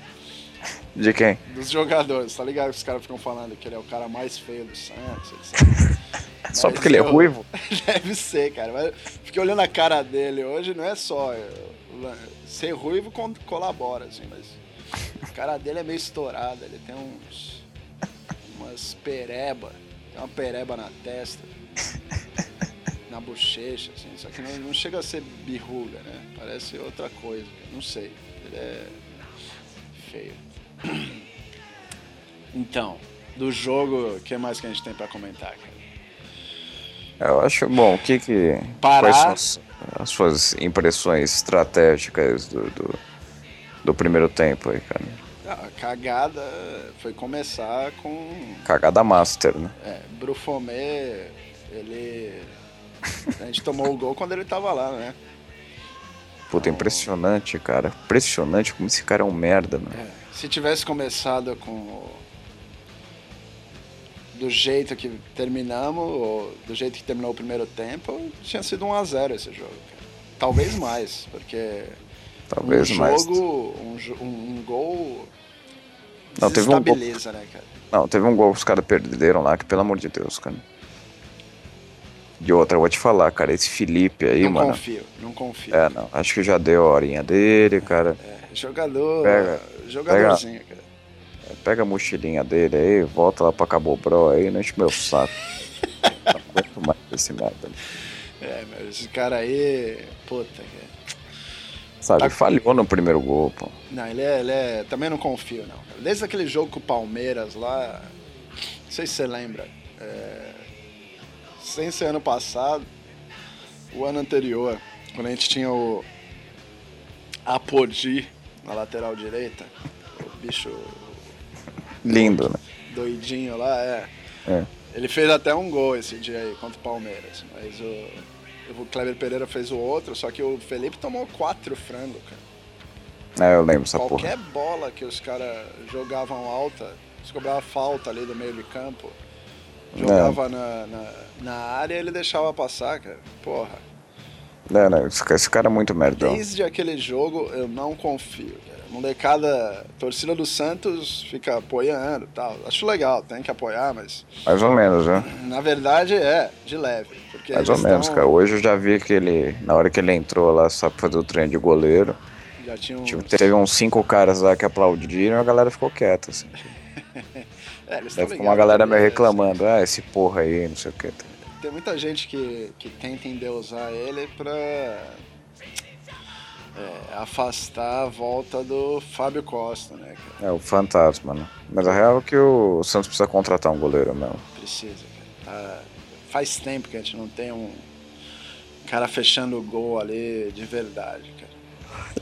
De quem? Dos jogadores, tá ligado? que Os caras ficam falando que ele é o cara mais feio do Santos, etc. Só porque ele é eu- ruivo? Deve ser, cara. Mas fiquei olhando a cara dele hoje, não é só. é, Ser ruivo colabora, assim, mas. Cara dele é meio estourada, ele tem uns. umas pereba. Tem uma pereba na testa. Na bochecha, assim. Só que não, não chega a ser birruga, né? Parece outra coisa. Não sei. Ele é. feio. Então, do jogo, o que mais que a gente tem pra comentar, cara? Eu acho bom. O que que. Parar. Quais são as, as suas impressões estratégicas do, do, do primeiro tempo aí, cara? A cagada foi começar com Cagada master, né? é, Brufomé, ele. A gente tomou o gol quando ele tava lá, né? Puta, impressionante, cara. Impressionante como esse cara é um merda, mano. É, se tivesse começado com. Do jeito que terminamos, ou do jeito que terminou o primeiro tempo, tinha sido 1x0 esse jogo. cara. Talvez mais, porque Talvez um mais. jogo, um, um, um gol. Não, teve um gol- né, cara? Não, teve um gol que os caras perderam lá, que pelo amor de Deus, cara. De outra, eu vou te falar, cara, esse Felipe aí, não mano. confio, não confio. É, não. Acho que já deu a horinha dele, cara. É, jogador. Pega, jogadorzinho, cara. Pega a mochilinha dele aí, volta lá pra Cabo Bro aí, não enche meu saco. não aguento mais esse merda. É, mas esse cara aí. Puta, cara. Sabe, Tá- falhou no primeiro gol, pô. Não, ele é, ele é. Também não confio, não. Desde aquele jogo com o Palmeiras lá. Não sei se você lembra. É, sem ser ano passado, o ano anterior, quando a gente tinha o. Apodi na lateral direita. O bicho Lindo, né? doidinho lá, é. É. Ele fez até um gol esse dia aí contra o Palmeiras, mas o, o Kleber Pereira fez o outro, só que o Felipe tomou quatro frangos, cara. É, eu lembro essa Qualquer porra. bola que os caras jogavam alta, se cobrava falta ali do meio de campo, jogava na, na, na área ele deixava passar, cara. Porra. É, né? Esse, ca- esse cara é muito merdão. Desde aquele jogo eu não confio, cara. Molecada, torcida do Santos fica apoiando tal. Acho legal, tem que apoiar, mas Mais ou menos, né? na verdade é, de leve. Mais ou menos, tão- cara. Hoje eu já vi que ele, na hora que ele entrou lá, só pra fazer o treino de goleiro, Já tinham. tipo, teve uns cinco caras lá que aplaudiram e a galera ficou quieta, assim. É, eles Daí tão ficou uma galera meio ele- reclamando, ah, esse porra aí, não sei o que. Tem muita gente que, que tenta endeusar ele pra é, afastar a volta do Fábio Costa, né, cara? É o fantasma, né? Mas a real é que o Santos precisa contratar um goleiro mesmo. Precisa, cara. Tá- faz tempo que a gente não tem um cara fechando o gol ali de verdade, cara.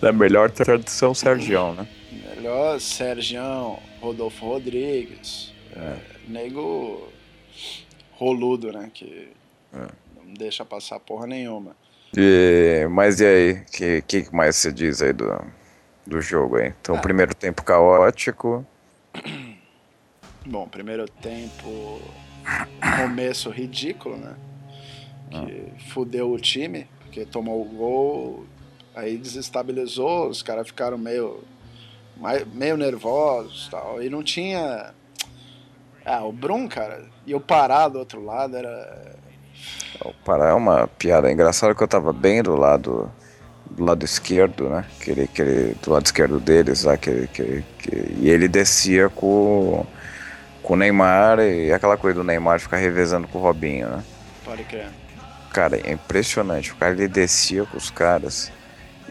Da melhor tradição Sergião, né? Melhor Sergião, Rodolfo Rodrigues, É, nego roludo, né? Que não deixa passar porra nenhuma. E, mas e aí? O que, que mais você diz aí do, do jogo aí? Então, Ah. primeiro tempo caótico. Bom, primeiro tempo, começo ridículo, né? Que fudeu o time, porque tomou o gol, aí desestabilizou, os caras ficaram meio, meio nervosos e tal. E não tinha. Ah, o Brum, cara, e o Pará do outro lado era. O Pará é uma piada engraçada que eu tava bem do lado do lado esquerdo, né? Aquele, aquele, do lado esquerdo deles lá, que, que, que, e ele descia com, com o Neymar e aquela coisa do Neymar ficar revezando com o Robinho, né? Pode crer. Cara, é impressionante. O cara ele descia com os caras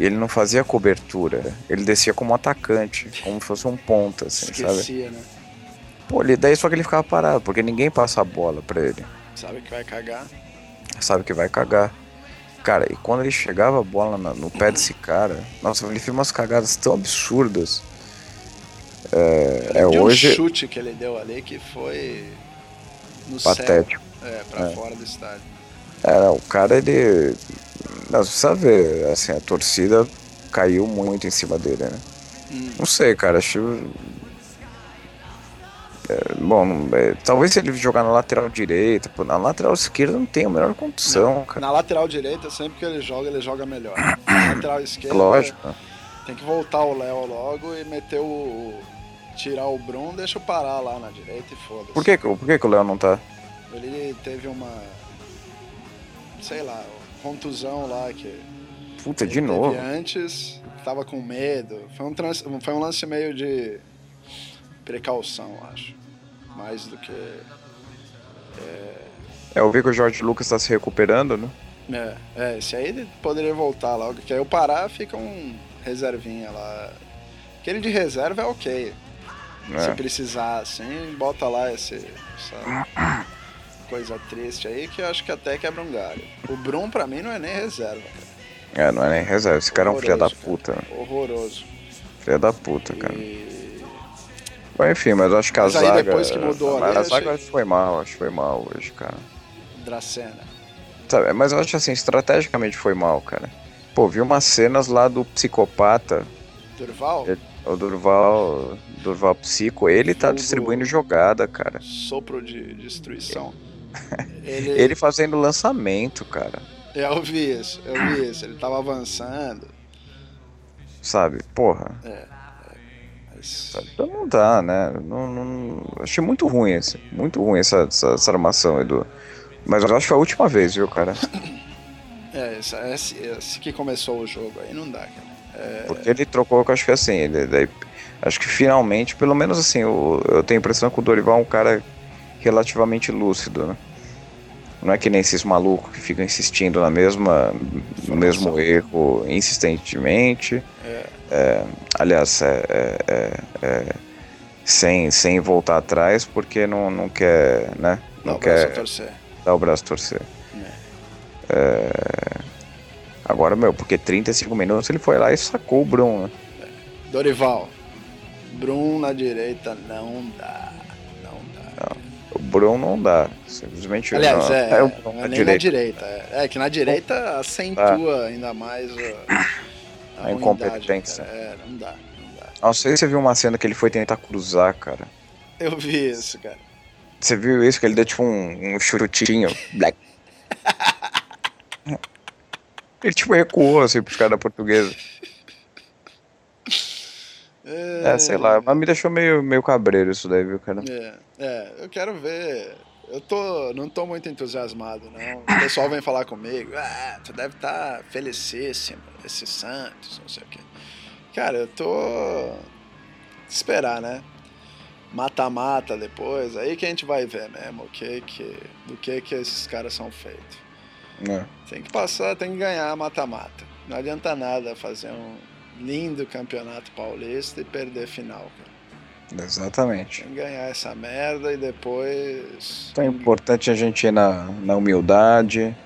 ele não fazia cobertura. Ele descia como atacante, como se fosse um ponta, assim, sabe? Esquecia, né? Pô, ele, daí só que ele ficava parado, porque ninguém passa a bola pra ele. Sabe que vai cagar. Sabe que vai cagar. Cara, e quando ele chegava a bola na- no pé desse cara, nossa, ele fez umas cagadas tão absurdas. É, é de um hoje chute que ele deu ali que foi. No patético. céu. É, pra É. fora do estádio. Era, o cara, ele. Não, você sabe, assim, a torcida caiu muito em cima dele, né? Hum. Não sei, cara, acho. É, bom, não- é, talvez ele jogar na lateral direita, pô, na lateral esquerda não tem a menor condição, cara. Na lateral direita, sempre que ele joga, ele joga melhor. Na lateral esquerda, Lógico. tem que voltar o Léo logo e meter o. tirar o Brum, deixa eu parar lá na direita e foda-se. Por que, que- por que, que o Léo não tá? Ele teve uma. Sei lá, contusão lá que. Puta, de novo. Antes, tava com medo. Foi um, trans- foi um lance meio de precaução, acho. Mais do que. É, eu vi que o Jorge Lucas tá se recuperando, né? É, é, esse aí ele poderia voltar logo, que aí o Pará fica um reservinha lá. Aquele de reserva é ok. Se É. precisar, assim, bota lá esse, essa coisa triste aí que eu acho que até quebra um galho. O Brum pra mim não é nem reserva, cara. É, não é nem reserva. Esse cara é um filho da Horroroso, cara. puta. né? Horroroso. Filho da puta, cara. E... Bom, enfim, mas eu acho que a Mas aí zaga. depois que mudou ali, a achei- zaga foi mal, acho que foi mal hoje, cara. Dracena. Sabe, mas eu acho assim, estrategicamente foi mal, cara. Pô, vi umas cenas lá do psicopata, Durval? Ele- o Durval, Durval Psico, ele tá Vulgo- distribuindo jogada, cara. Sopro de destruição. Ele, Ele fazendo lançamento, cara. Eu vi isso, eu vi isso. Ele tava avançando. Sabe? Porra. Mas... Sabe? Então não dá, né? Não, não- Achei muito ruim esse. Muito ruim essa, essa, essa armação, Edu. Mas eu acho que foi a última vez, viu, cara? É, esse, esse, esse que começou o jogo aí não dá, cara. É, Porque ele trocou, eu acho que assim, ele, daí, acho que finalmente, pelo menos assim, eu, eu tenho a impressão que o Dorival é um cara relativamente lúcido, né? Não é que nem esses malucos que ficam insistindo na mesma, no mesmo erro insistentemente. É, aliás, é, é, é, é, sem, sem voltar atrás, porque não, não quer, né? Não, Não o braço a quer torcer. dar o braço a torcer. É, Agora, meu, porque 35 minutos ele foi lá e sacou o Bruno, né? Dorival. Brum na direita não dá. O Bruno não dá. Simplesmente Aliás, não. é, o não Bruno é na nem na direita. direita. É, É que na direita acentua ainda mais a, A ruindade, incompetência. É, não dá, não dá. Não sei se você viu uma cena que ele foi tentar cruzar, cara. Eu vi isso, cara. Você viu isso? Que ele deu tipo um, um chutinho. Black. Ele tipo recuou assim pros caras da portuguesa. É, sei lá, mas me deixou meio, meio cabreiro isso daí, viu, cara? É, é, eu quero ver. Eu tô, não tô muito entusiasmado, não. O pessoal vem falar comigo, ah, tu deve estar felicíssimo, esse Santos, não sei o quê. Cara, eu tô. Esperar, né? Mata-mata depois, aí que a gente vai ver mesmo o que que, do que que esses caras são feitos. É. Tem que passar, tem que ganhar mata-mata. Não adianta nada fazer um lindo campeonato paulista e perder final, cara. Exatamente. Tem que ganhar essa merda e depois. Então é importante a gente ir na, na humildade.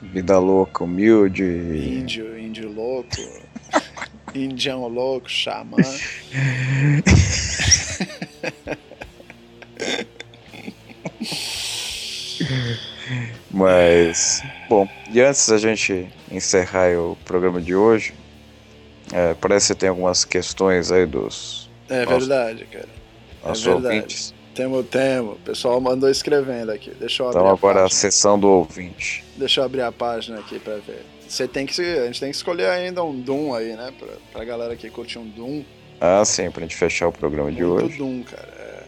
Vida louca, humilde. Índio, índio louco, indião louco, xamã. Mas, bom, e antes da gente encerrar o programa de hoje, é, parece que tem algumas questões aí dos. É nossos, verdade, cara. É nossos verdade. ouvintes. Temo, temo. O pessoal mandou escrevendo aqui. Deixa eu abrir. Então agora a, a sessão do ouvinte. Deixa eu abrir a página aqui pra ver. Você tem que. A gente tem que escolher ainda um Doom aí, né? Pra, pra galera que curte um Doom. Ah, sim, pra gente fechar o programa Muito de hoje. Doom, cara. É...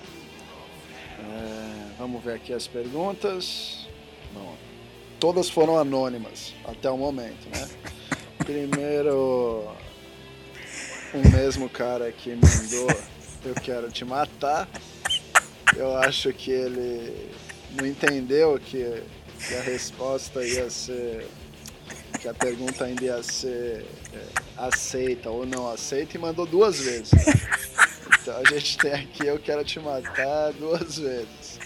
É... Vamos ver aqui as perguntas. Bom, todas foram anônimas até o momento, né? Primeiro, o mesmo cara que mandou Eu Quero Te Matar. Eu acho que ele não entendeu que, que a resposta ia ser. que a pergunta ainda ia ser é, aceita ou não aceita e mandou duas vezes. Então a gente tem aqui Eu Quero Te Matar duas vezes.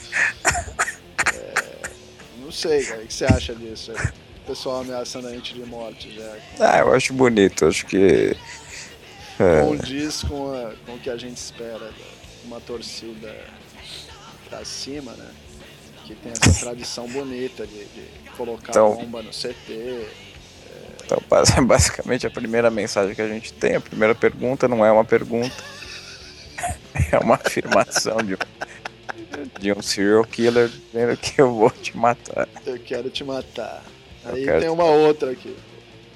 É, não sei, cara, o que você acha disso? O pessoal ameaçando a gente de morte já. Ah, eu acho bonito, acho que. É. Condiz com, a, com o que a gente espera uma torcida pra cima, né? Que tem essa tradição bonita de, de colocar então, bomba no CT. É... Então, basicamente, a primeira mensagem que a gente tem, a primeira pergunta não é uma pergunta, é uma afirmação de um, de um serial killer dizendo que eu vou te matar. Eu quero te matar. Aí tem uma outra aqui.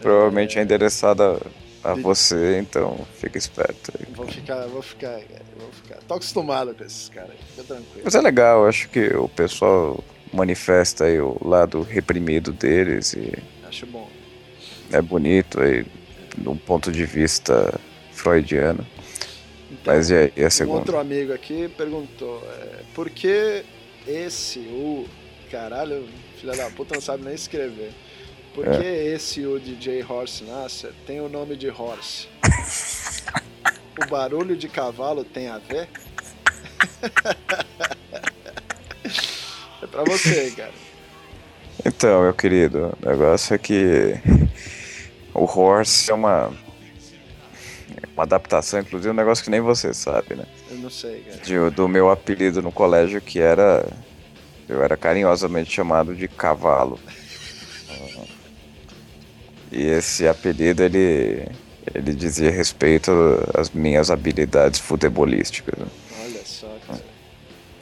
Provavelmente é, é endereçada a você, então fica esperto aí. Vou ficar, vou ficar, vou ficar. Tô acostumado com esses caras, fica tranquilo. Mas é legal, acho que o pessoal manifesta aí o lado reprimido deles e. Acho bom. É bonito aí, de um ponto de vista freudiano. Então, Mas e, aí, e a segunda? Um outro amigo aqui perguntou: é, por que esse, o. Caralho, filha da puta não sabe nem escrever. Por que é. esse o DJ Horse Nasser tem o nome de Horse? o barulho de cavalo tem a ver? é pra você, cara. Então, meu querido, o negócio é que o Horse é uma uma adaptação, inclusive um negócio que nem você sabe, né? Eu não sei, cara. De, do meu apelido no colégio que era eu era carinhosamente chamado de cavalo. E esse apelido ele, ele dizia respeito às minhas habilidades futebolísticas. Né? Olha só, cara.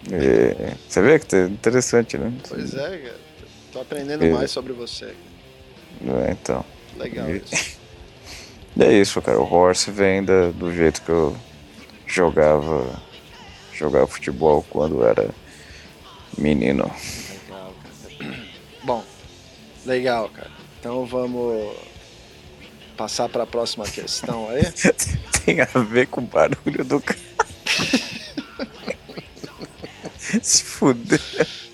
E, você vê que é interessante, né? Pois é, cara. Tô aprendendo e, mais sobre você. É, então. Legal e, isso. E é isso, cara. O Horse vem da, do jeito que eu jogava, jogava futebol quando era menino. Legal, cara. Bom, legal, cara. Então vamos passar para a próxima questão aí. Tem a ver com o barulho do carro. Se fuder.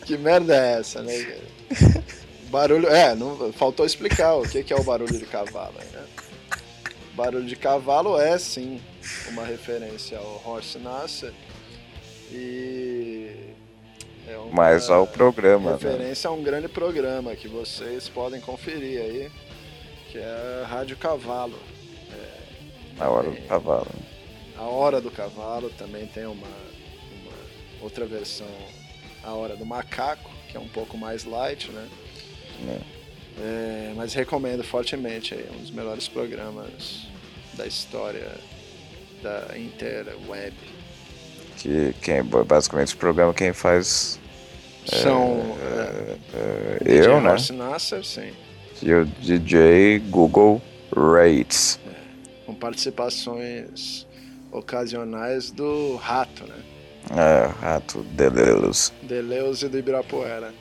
Que merda é essa, né? Barulho. É, não, faltou explicar o que, que é o barulho de cavalo. Né? Barulho de cavalo é sim uma referência ao Horse Nasser. E é Mas ao programa. Né? Referência né? a um grande programa que vocês podem conferir aí, que é a Rádio Cavalo. É, a Hora do Cavalo. A Hora do Cavalo também tem uma, uma outra versão, A Hora do Macaco, que é um pouco mais light, né? É. É, mas recomendo fortemente aí, um dos melhores programas da história da interweb que quem basicamente esse programa quem faz são é, é, é eu, né? Nasser, sim. E o DJ Google Rates. com participações ocasionais do Rato, né? É, Rato Deleus. Deleus e do Ibirapuera.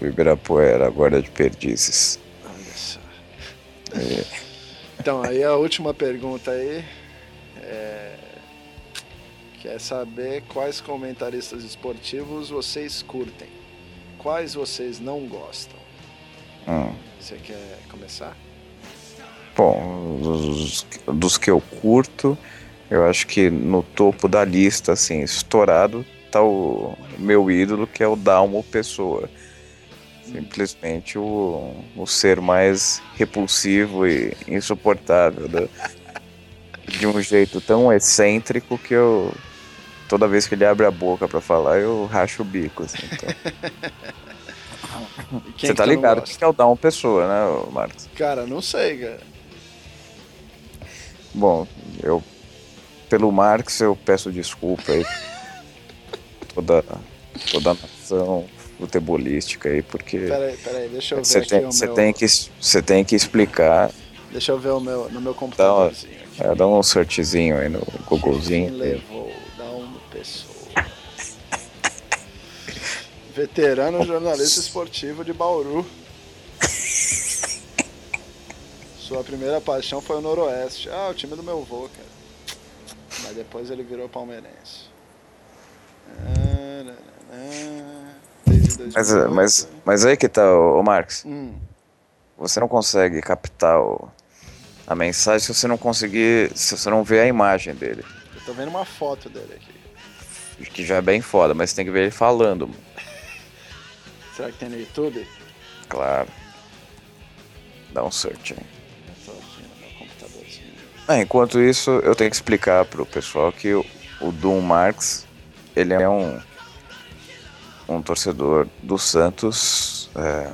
O Ibirapuera, agora de Perdizes. Olha só. Então, aí a última pergunta aí. É Quer saber quais comentaristas esportivos vocês curtem? Quais vocês não gostam? Hum. Você quer começar? Bom, dos, dos que eu curto, eu acho que no topo da lista, assim, estourado, tá o meu ídolo, que é o Dalmo Pessoa. Simplesmente o, o ser mais repulsivo e insuportável. Do, de um jeito tão excêntrico que eu toda vez que ele abre a boca para falar, eu racho o bico, assim, então. Quem Você que tá ligado que é o Down Pessoa, né, Marcos? Cara, não sei, cara. Bom, eu. Pelo Marx eu peço desculpa aí. toda, toda a nação futebolística aí, porque. Peraí, peraí, deixa eu ver Você aqui tem, o você meu. tem, que, você tem que explicar, Deixa eu ver o meu no meu computadorzinho aqui. é, dá um searchzinho aí no Quem Googlezinho. levou Veterano jornalista esportivo de Bauru. Sua primeira paixão foi o Noroeste. Ah, o time do meu avô, cara. Mas depois ele virou palmeirense. Mas, 2008. mas, mas aí que tá, ô, ô Marcos. Hum, Você não consegue captar o- a mensagem se você não conseguir. Se você não ver a imagem dele. eu tô vendo uma foto dele aqui. Que já é bem foda, mas você tem que ver ele falando, mano. Será que tem no YouTube? Claro. Dá um search aí. Computadorzinho. Ah, enquanto isso, eu tenho que explicar pro pessoal que o, o Doom Marx, ele é um, um torcedor do Santos é,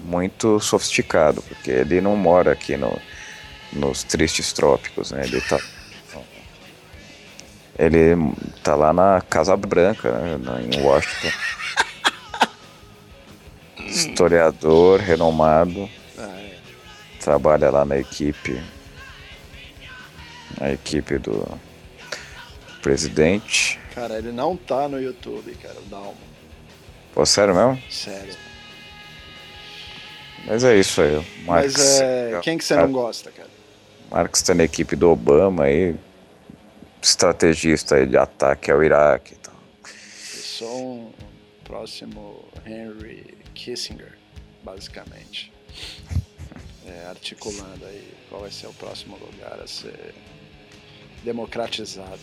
muito sofisticado, porque ele não mora aqui no, nos tristes trópicos, né? Ele tá, ele tá lá na Casa Branca, né, em Washington. Historiador renomado Ah, é. trabalha lá na equipe a equipe do presidente Cara, ele não tá no YouTube, cara, o Dalmo. pô sério mesmo Sério. mas é isso aí Marx Mas é, quem que você não gosta, cara? Marx tá na equipe do Obama aí estrategista aí de ataque ao Iraque e tal. Eu sou um próximo Henry Kissinger, basicamente. É, articulando aí qual vai ser o próximo lugar a ser democratizado.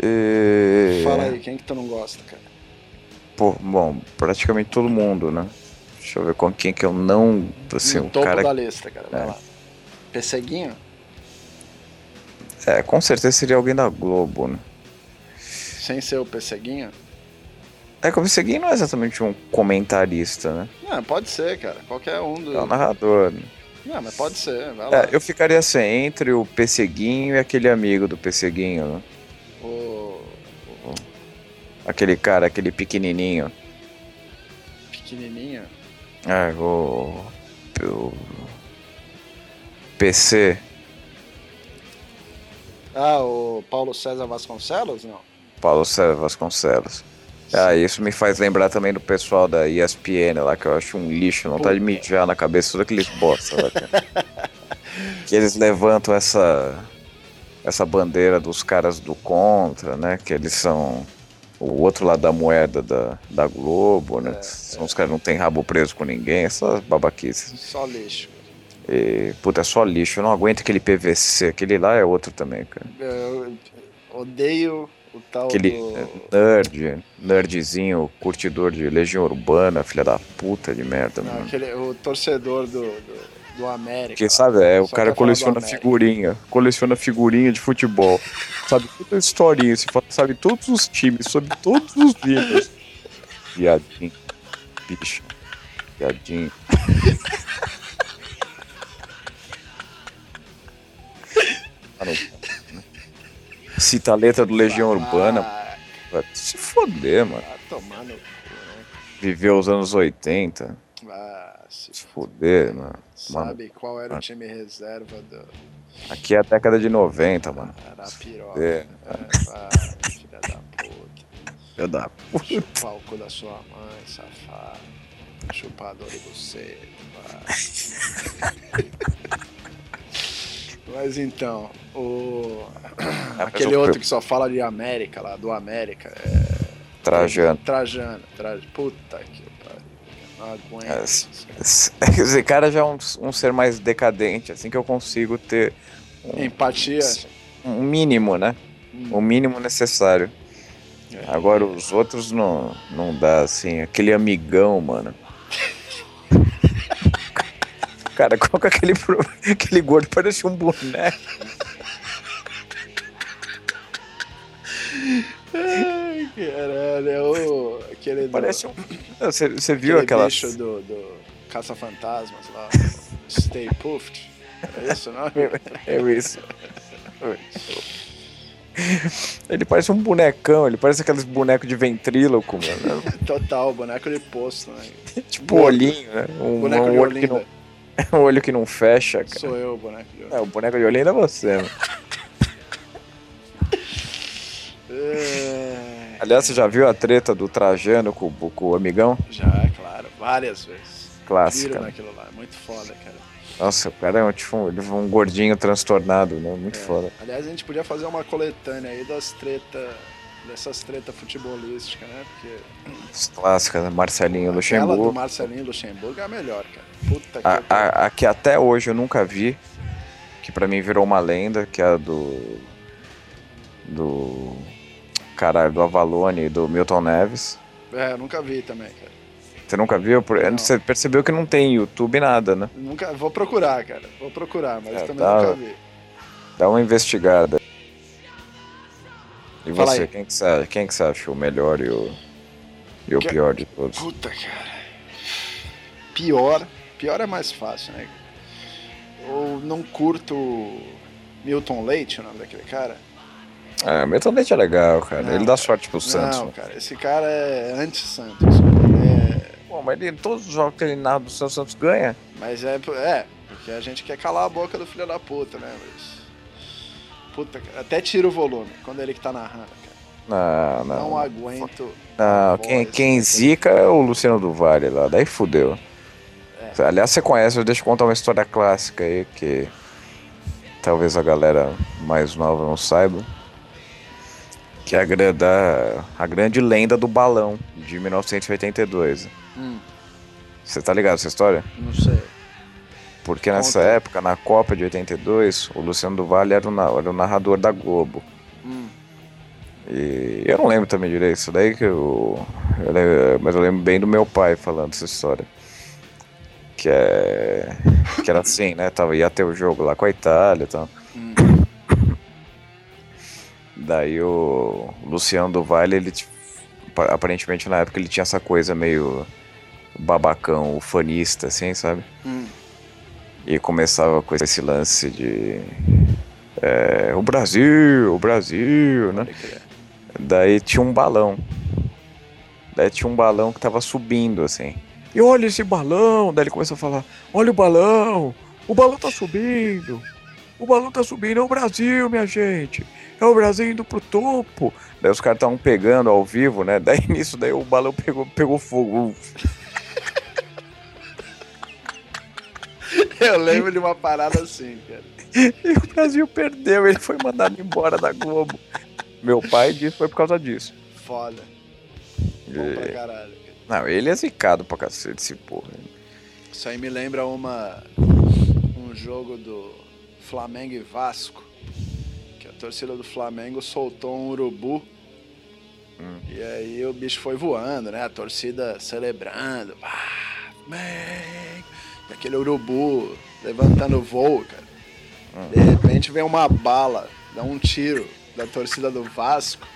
E- Fala aí, quem que tu não gosta, cara? pô bom praticamente todo mundo né deixa eu ver com quem que eu não assim no o topo cara da lista, cara. Vai É. lá. Pesseguinho? é com certeza seria alguém da Globo né Sem ser o Pesseguinho? É que o Seguinho não é exatamente um comentarista né Não, pode ser, cara. Qualquer um do. é um narrador né? Não, mas pode ser. É, eu ficaria assim, entre o Pesseguinho e aquele amigo do Pesseguinho, né? O Aquele cara, aquele pequenininho. pequenininho. É, o... o PC, Ah, o Paulo César Vasconcelos? Não. Paulo César Vasconcelos. Ah, isso me faz lembrar também do pessoal da ESPN lá, que eu acho um lixo, não tá de mijar na cabeça tudo aqueles bosta lá, cara. que eles levantam essa essa bandeira dos caras do contra, né? Que eles são o outro lado da moeda da, da Globo, né? É, são os caras que não tem rabo preso com ninguém, essas babaquices. Só lixo. E, puta, é só lixo, eu não aguento aquele PVC, aquele lá é outro também, cara. Eu odeio Aquele do... eh, nerd, nerdzinho, curtidor de Legião Urbana, filha da puta de merda, Não, mano. aquele, o torcedor do, do, do América. Que sabe, é, o cara coleciona figurinha, coleciona figurinha de futebol, sabe toda a historinha, se fala- sabe todos os times, sobre todos os livros. Viadinho, bicho, viadinho. Ah, não. Cita a letra do Legião Urbana, Ah, vai se foder, mano. vai tomar no cu, né? Viveu os anos 80, Ah, se se foder, mano. Mano, Sabe qual era o time reserva do aqui é a década de 90, mano. Arapiroca? É. É, vai, filha da puta. Eu dá. Chupar o cu da sua mãe, safado. Chupador de você. vai. Mas então, o. Aquele eu- outro que só fala de América lá, do América. É... Trajano. Trajano, Trajano. Puta que pariu. Não aguento. É. Esse esse cara já é um, um ser mais decadente, assim que eu consigo ter um, Empatia. um mínimo, né? Hum. O mínimo necessário. É. Agora os outros não, não dá, assim. Aquele amigão, mano. Cara, é aquele, aquele gordo? Parecia um boneco. Ai, caralho, é o. Aquele do, Parece um. Você, você viu aquela. bicho do, do Caça-Fantasmas lá. Stay Puft. É isso, não? É isso. Ele parece um bonecão, ele parece aqueles bonecos de ventríloco, mano. Total, boneco de posto, né? tipo um olhinho, né? Um, Boneco um de olho que Olinda. Não, um olho que não fecha, cara. Sou eu, boneco de É, o boneco de Olinda é você, mano. É, Aliás, você já viu a treta do Trajano com, o- com o amigão? Já, claro, várias vezes. Clássica. Naquilo lá, muito foda, cara. Nossa, o cara é um, tipo, um, foi um gordinho transtornado, né? Muito É. foda. Aliás, a gente podia fazer uma coletânea aí das tretas, dessas tretas futebolísticas, né? Porque As clássicas, né? Marcelinho aquela do Luxemburgo. Marcelinho Luxemburgo é a melhor, cara. Puta que A, a, a que até hoje eu nunca vi, que pra mim virou uma lenda, que é a do. Do. Caralho, do Avalone e do Milton Neves. É, eu nunca vi também, cara. Você nunca viu? Não. Você percebeu que não tem YouTube nada, né? Nunca, vou procurar, cara. Vou procurar, mas É, também tá. nunca vi. Dá uma investigada. E Fala você, aí. quem que, você, acha- quem que você acha o melhor e o, e o Que- pior de todos? Puta, cara. Pior. Pior é mais fácil, né? Eu não curto Milton Leite, o nome daquele cara. Ah, Milton Leite é legal, cara. Não, ele dá sorte pro Não, Santos. né? cara, esse cara é anti-Santos. É, Pô, mas ele, todos os jogos que ele narra do Santos, Santos ganha. mas é, é, porque a gente quer calar a boca do filho da puta, né? Mas, puta, até tira o volume quando ele que tá narrando, cara. Não, Não, não. aguento. Não, quem, quem zica é o Luciano do Vale lá, daí fudeu. É. Aliás, você conhece, deixa eu contar uma história clássica aí que talvez a galera mais nova não saiba. Que é a, gra- da- a grande lenda do balão de 1982. Hum, Você tá ligado essa história? não sei. Porque nessa Conta. época, na Copa de 82, o Luciano do Vale era o, era o narrador da Globo. Hum, E eu não lembro também direito, isso daí que eu, eu lembro- Mas eu lembro bem do meu pai falando essa história. Que é. Que era assim, né? Tava, ia ter o jogo lá com a Itália e tal. hum. Daí o Luciano do Vale, ele aparentemente na época ele tinha essa coisa meio babacão, ufanista, assim, sabe? hum. E começava com esse lance de. é, o Brasil, o Brasil, né? Daí tinha um balão. Daí tinha um balão que tava subindo, assim. E olha esse balão! Daí ele começou a falar: Olha o balão! O balão tá subindo! O balão tá subindo, é o Brasil, minha gente! É o Brasil indo pro topo! Daí os caras estavam pegando ao vivo, né? Daí nisso, daí o balão pegou, pegou fogo. Eu lembro de uma parada assim, cara. E o Brasil perdeu, ele foi mandado embora da Globo. Meu pai disse que foi por causa disso. Foda. Bom pra E- caralho. cara. Não, ele é zicado pra cacete, esse porra. Isso aí me lembra uma um jogo do Flamengo e Vasco. Que a torcida do Flamengo soltou um urubu. Hum. E aí o bicho foi voando, né? A torcida celebrando. Ah, Flamengo! Aquele urubu levantando voo, cara. Hum. De repente vem uma bala, dá um tiro da torcida do Vasco.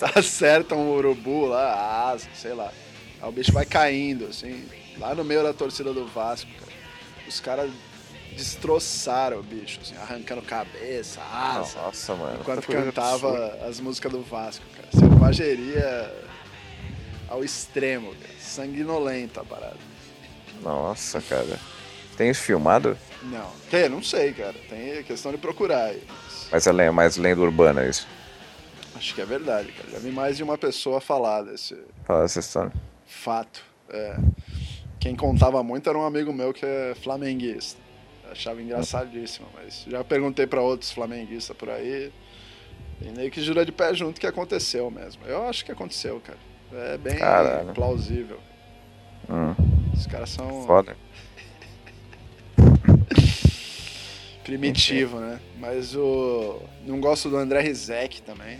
Acerta um urubu lá, a asa, sei lá. Aí o bicho vai caindo, assim, lá no meio da torcida do Vasco, cara. Os caras destroçaram o bicho, assim, arrancando cabeça, asa. Nossa, mano. Enquanto coisa absurda. cantava as músicas do Vasco, cara. Selvageria ao extremo, cara. Sanguinolenta a parada. Nossa, cara. Tem isso filmado? Não, tem, não sei, cara. Tem a questão de procurar mas Mas é le- mais lenda urbana isso. Acho que é verdade, cara. Já vi mais de uma pessoa falar desse Fala essa história. fato. É. Quem contava muito era um amigo meu que é flamenguista. Achava engraçadíssimo, mas já perguntei pra outros flamenguistas por aí. E meio que jura de pé junto que aconteceu mesmo. Eu acho que aconteceu, cara. É bem Caralho. plausível. Hum, Os caras são foda. primitivo, né? Mas o. Não gosto do André Rizek também.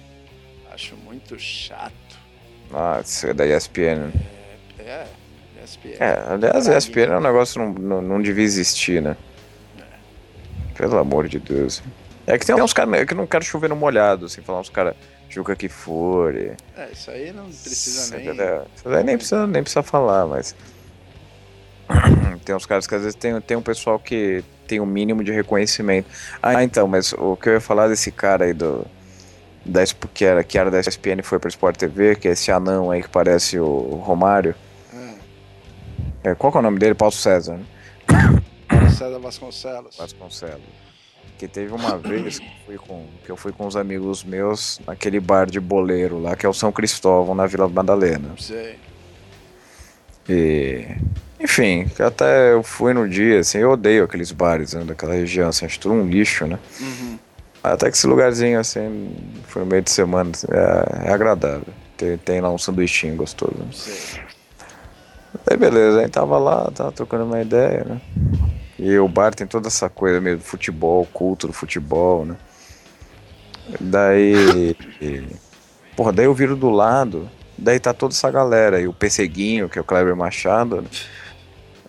Acho muito chato. Ah, isso é da ESPN. né? É, ESPN. É, aliás, a ESPN é um negócio que não, não, não devia existir, né? Pelo amor de Deus. É que tem uns caras que não quero chover no molhado, assim, falar uns caras Juca Kifuri. É, isso aí não precisa nem. Isso daí nem precisa, nem precisa falar, mas. tem uns caras que às vezes tem, tem um pessoal que tem um mínimo de reconhecimento. Ah, então, mas o que eu ia falar desse cara aí do. Da, que, era, que era da ESPN e foi pra Sport TV, que é esse anão aí que parece o Romário. É, É, qual que é o nome dele? Paulo César, né? César Vasconcelos. Vasconcelos. Que teve uma vez que eu, fui com, que eu fui com uns amigos meus naquele bar de boleiro lá, que é o São Cristóvão, na Vila Madalena. Sei. E. Enfim, até eu fui no dia, assim, eu odeio aqueles bares né, daquela região, assim, acho tudo um lixo, né? Uhum. Até que esse lugarzinho, assim, foi no meio de semana, assim, é, é agradável. Tem, tem lá um sanduichinho gostoso. né? Aí beleza, aí tava lá, tava trocando uma ideia, né? E o bar tem toda essa coisa meio do futebol, culto do futebol, né? Daí. e- Porra, daí eu viro do lado, daí tá toda essa galera, e o Pesseguinho, que é o Kleber Machado, né?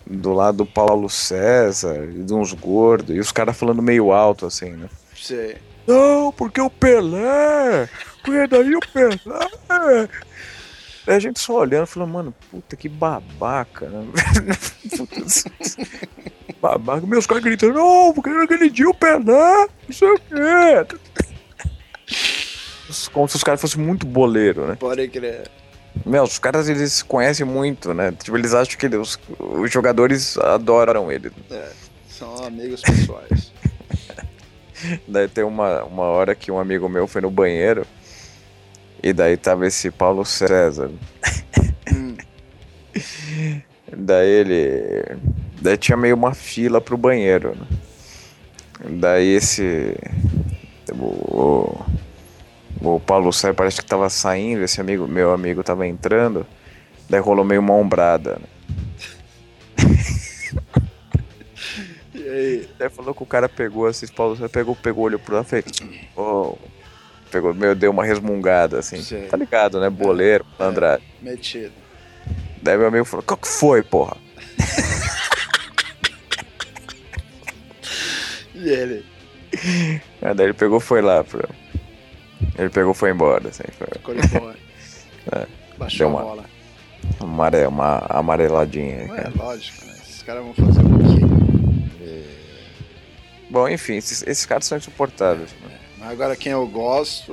Do lado do Paulo César, e de uns gordos, e os caras falando meio alto, assim, né? Sei. Não, porque o Pelé! Porque daí o Pelé! Aí a gente só olhando, falando, mano, puta que babaca, né? Puta, babaca. Meus caras gritando, não, porque naquele dia o Pelé, não sei o quê. Como se os caras fossem muito boleiro, né? Pode crer. Meu, os caras eles se conhecem muito, né? Tipo, eles acham que os, os jogadores adoram ele. É, são amigos pessoais. Daí tem uma, uma hora que um amigo meu foi no banheiro e daí tava esse Paulo César. Hum. Daí ele. Daí tinha meio uma fila pro banheiro. Né? Daí esse. O, o Paulo César parece que tava saindo, esse amigo, meu amigo tava entrando. Daí rolou meio uma ombrada. Né? E aí? Daí falou que o cara pegou assim, Paulo César pegou, pegou o olho pro lado e fez. "Oh." Pegou, meu, deu uma resmungada assim. Sei. Tá ligado, né? Boleiro, malandragem. Metido. Daí meu amigo falou, qual que foi, porra? E ele? Aí daí ele pegou e foi lá, pro... Ele pegou e foi embora, assim, foi boa. É, Baixou deu a uma- bola. uma, amare... uma amareladinha. aí, Ué, cara. lógico, né? Esses caras vão fazer o quê? Bom, enfim, esses, esses caras são insuportáveis. Né? Mas agora quem eu gosto,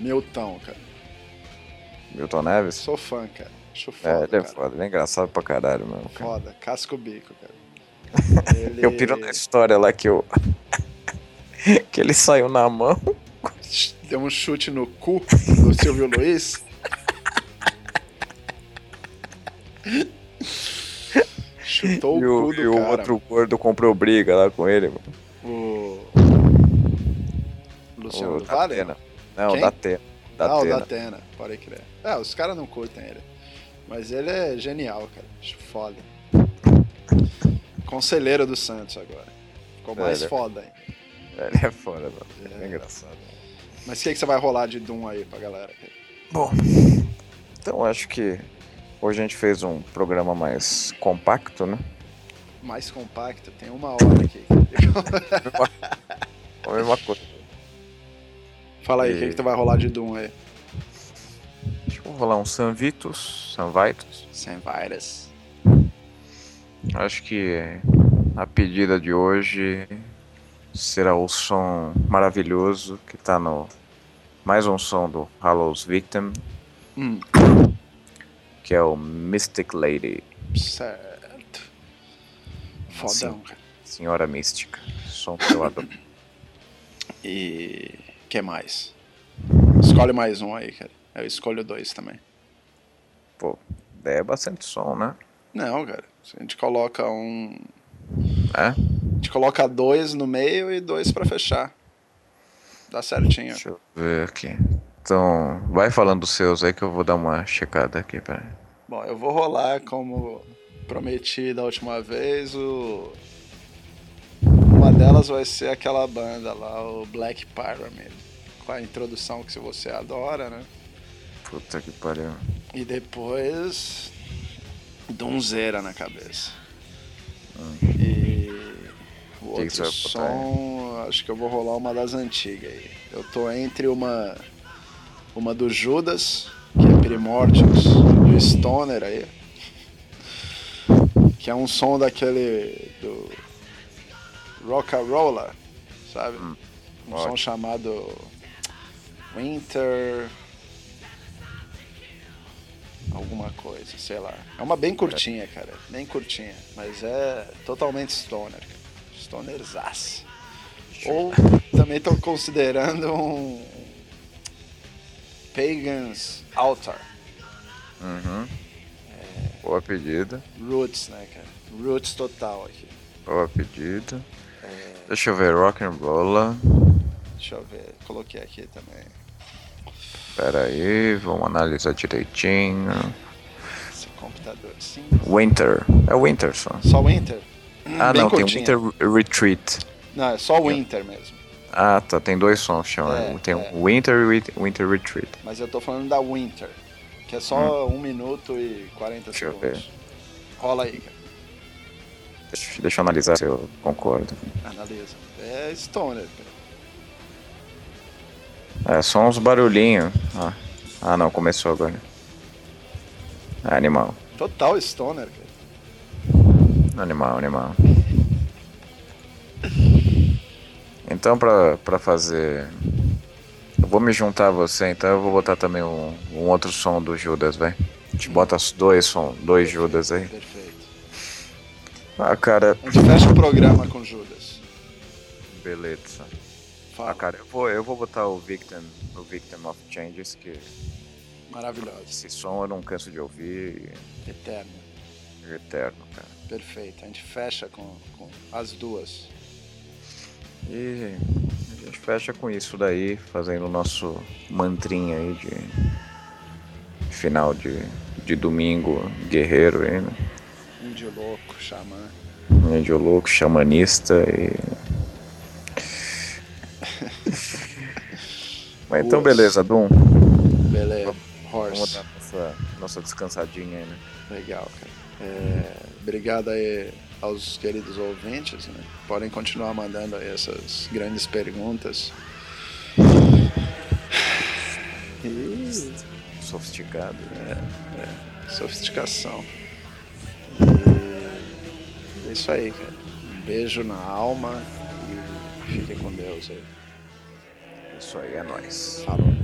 Milton, cara. Milton Neves? Sou fã, cara. Acho É, foda, ele é cara. foda, ele é engraçado pra caralho mesmo. Cara. Foda, casca o bico, cara. Ele... Eu piro na história lá que eu. que ele saiu na mão. Deu um chute no cu do Silvio Luiz. Chutou e o o, cu do e o outro gordo comprou briga lá com ele, mano. O... Luciano O do Vale? Datena. Não, Quem? o Datena. Ah, o Datena. Datena, pode crer. É, os caras não curtem ele. Mas ele é genial, cara. Acho foda. Conselheiro do Santos agora. Ficou mais É, foda ainda. Ele é foda, mano. É, É. engraçado. Mas o que, que você vai rolar de Doom aí pra galera? Bom, então acho que hoje a gente fez um programa mais compacto, né? Mais compacto, tem uma hora aqui. A mesma coisa. Fala aí, o E- que, que tu vai rolar de Doom aí? Acho que vou rolar um San Vitus, San Vitus. Sem várias. Acho que a pedida de hoje será o som maravilhoso que tá no. Mais um som do Hallows Victim, Hum, que é o Mystic Lady, certo. Fodão, cara. Senhora Mística. Som que eu adoro. E. que mais? Escolhe mais um aí, cara. Eu escolho dois também. Pô, é bastante som, né? Não, cara. A gente coloca um. É? Gente coloca dois no meio e dois pra fechar. Dá certinho. Deixa eu ver aqui. Então, vai falando dos seus aí que eu vou dar uma checada aqui, peraí. Bom, eu vou rolar como prometi da última vez. O... Uma delas vai ser aquela banda lá, o Black Pyramid. Com a introdução que você adora, né? Puta que pariu. E depois. Donzeira na cabeça. E. O Que que outro botar som, acho que eu vou rolar uma das antigas aí. Eu tô entre uma uma do Judas, que é Primordials, do Stoner aí. Que é um som daquele do Rock Roller, sabe? Hum, um ótimo. som chamado Winter alguma coisa, sei lá. É uma bem curtinha, cara, bem curtinha, mas é totalmente stoner, cara. Stonerzaço. Ou também tô considerando um Pagan's Altar. Uhum. Boa pedida. Roots, né, cara? Roots total aqui. Boa pedida. Deixa eu ver, rock and roll. Deixa eu ver, coloquei aqui também. Pera aí, vamos analisar direitinho. Esse computador, sim. Winter. É Winter só. Só Winter? Ah, Bem não, curtinha. tem Winter Retreat. Não, é só Winter mesmo. Ah, tá, tem dois sons, chama. É, tem é. o Winter e Winter Retreat. Mas eu tô falando da Winter, que é só 1 minuto e 40 Hum. Deixa eu segundos. Rola aí, cara. Deixa, deixa eu analisar se eu concordo. Analisa. É Stoner, cara. É, só uns barulhinhos. Ah, ah não, começou agora. É, animal. Total Stoner, cara. Animal, animal. Então, pra, pra fazer. Eu vou me juntar a você, então eu vou botar também um, um outro som do Judas, vai. A gente bota dois som, dois Judas aí. Perfeito. Ah, cara, A gente fecha o programa com Judas. beleza. Fala. Ah, cara, eu vou, eu vou botar o Victim, o Victim of Changes, que Maravilhoso. esse som eu não canso de ouvir Eterno. eterno, cara. Perfeito. A gente fecha com, com as duas. E a gente fecha com isso daí, fazendo o nosso mantrinha aí de final de, de domingo guerreiro aí, né? Índio louco, xamã. Índio louco, xamanista e. Mas então beleza, Dum. Beleza. Vamos Horse. dar nossa, nossa descansadinha aí, né? Legal, cara. É, obrigado aí aos queridos ouvintes, né? Podem continuar mandando aí essas grandes perguntas. E Sofisticado. sofisticação. E é isso aí, cara. Um beijo na alma e fiquem com Deus aí. Isso aí, é nóis. Falou.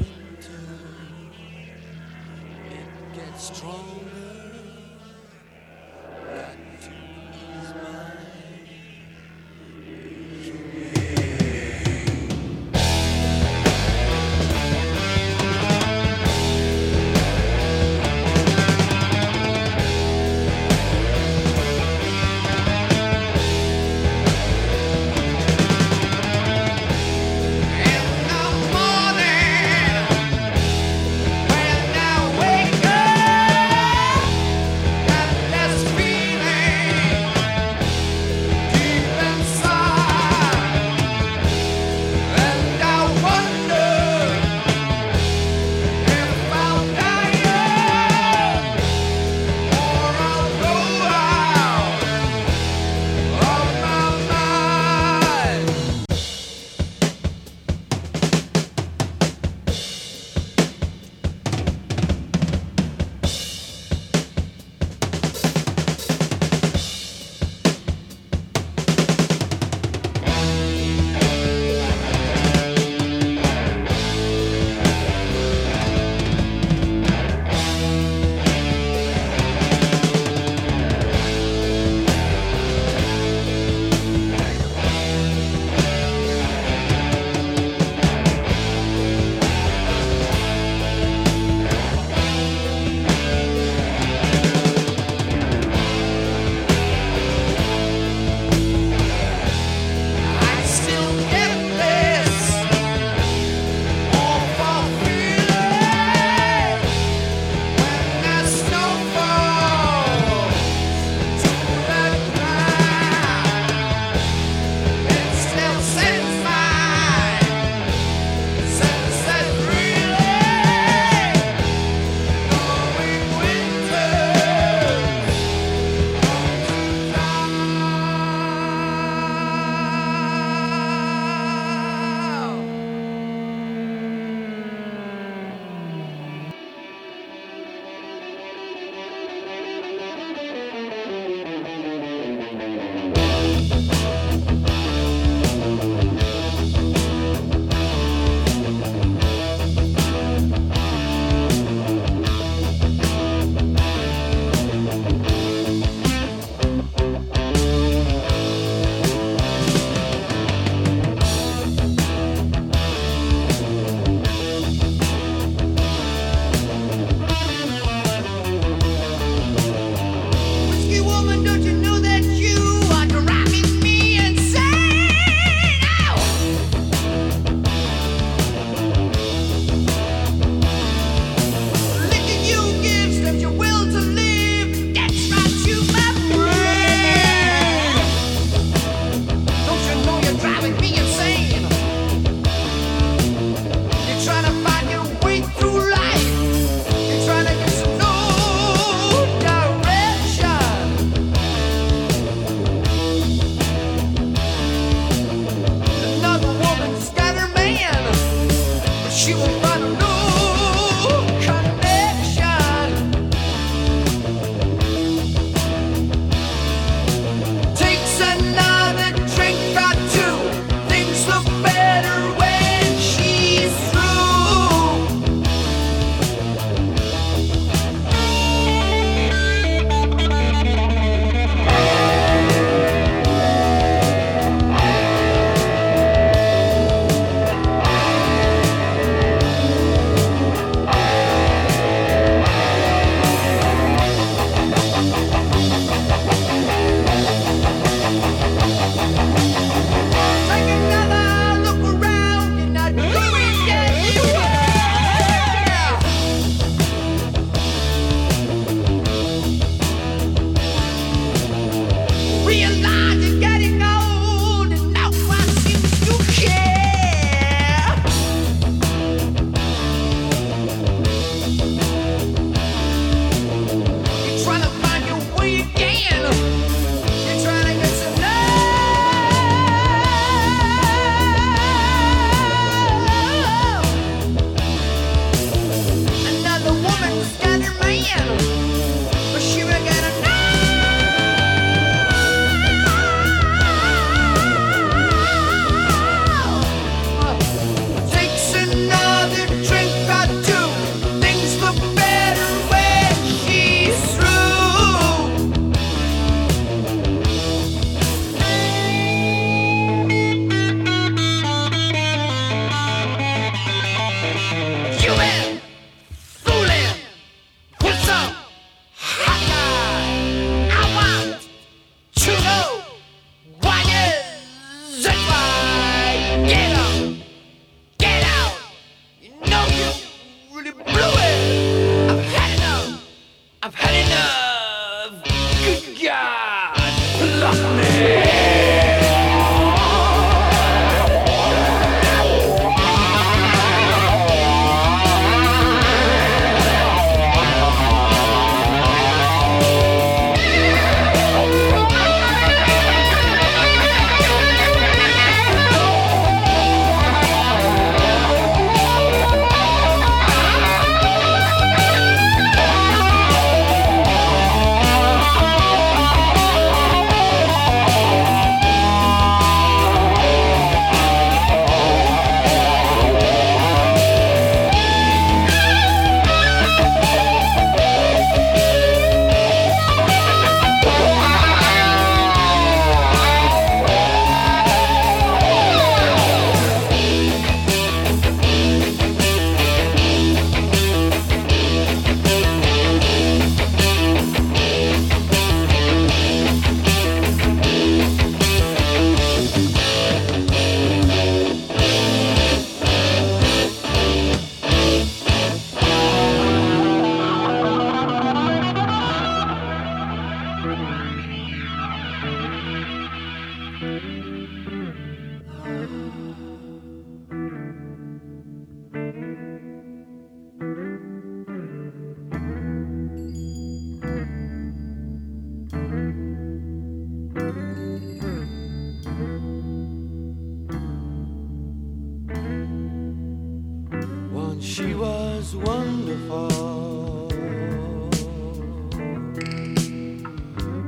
She was wonderful.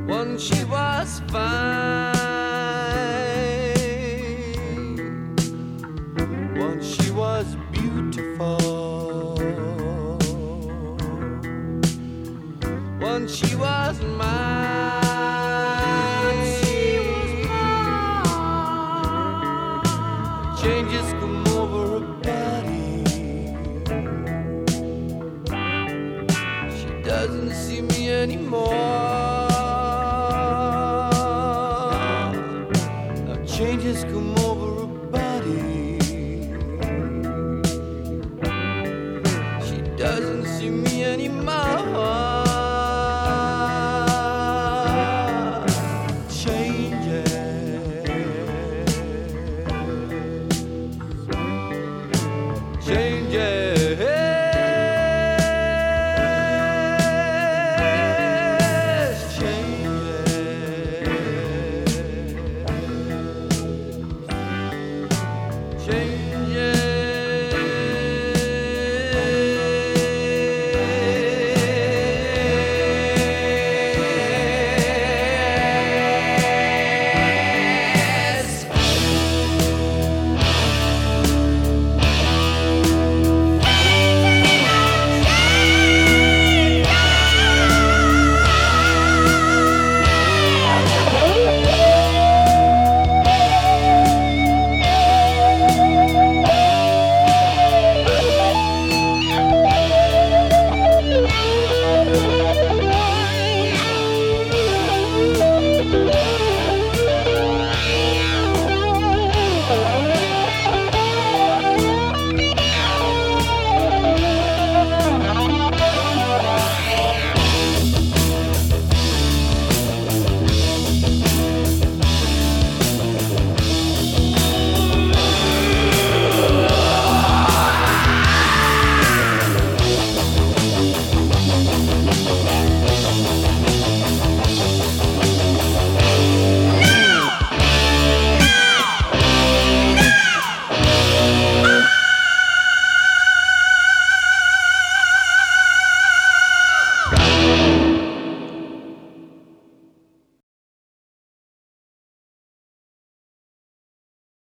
Once she was fine.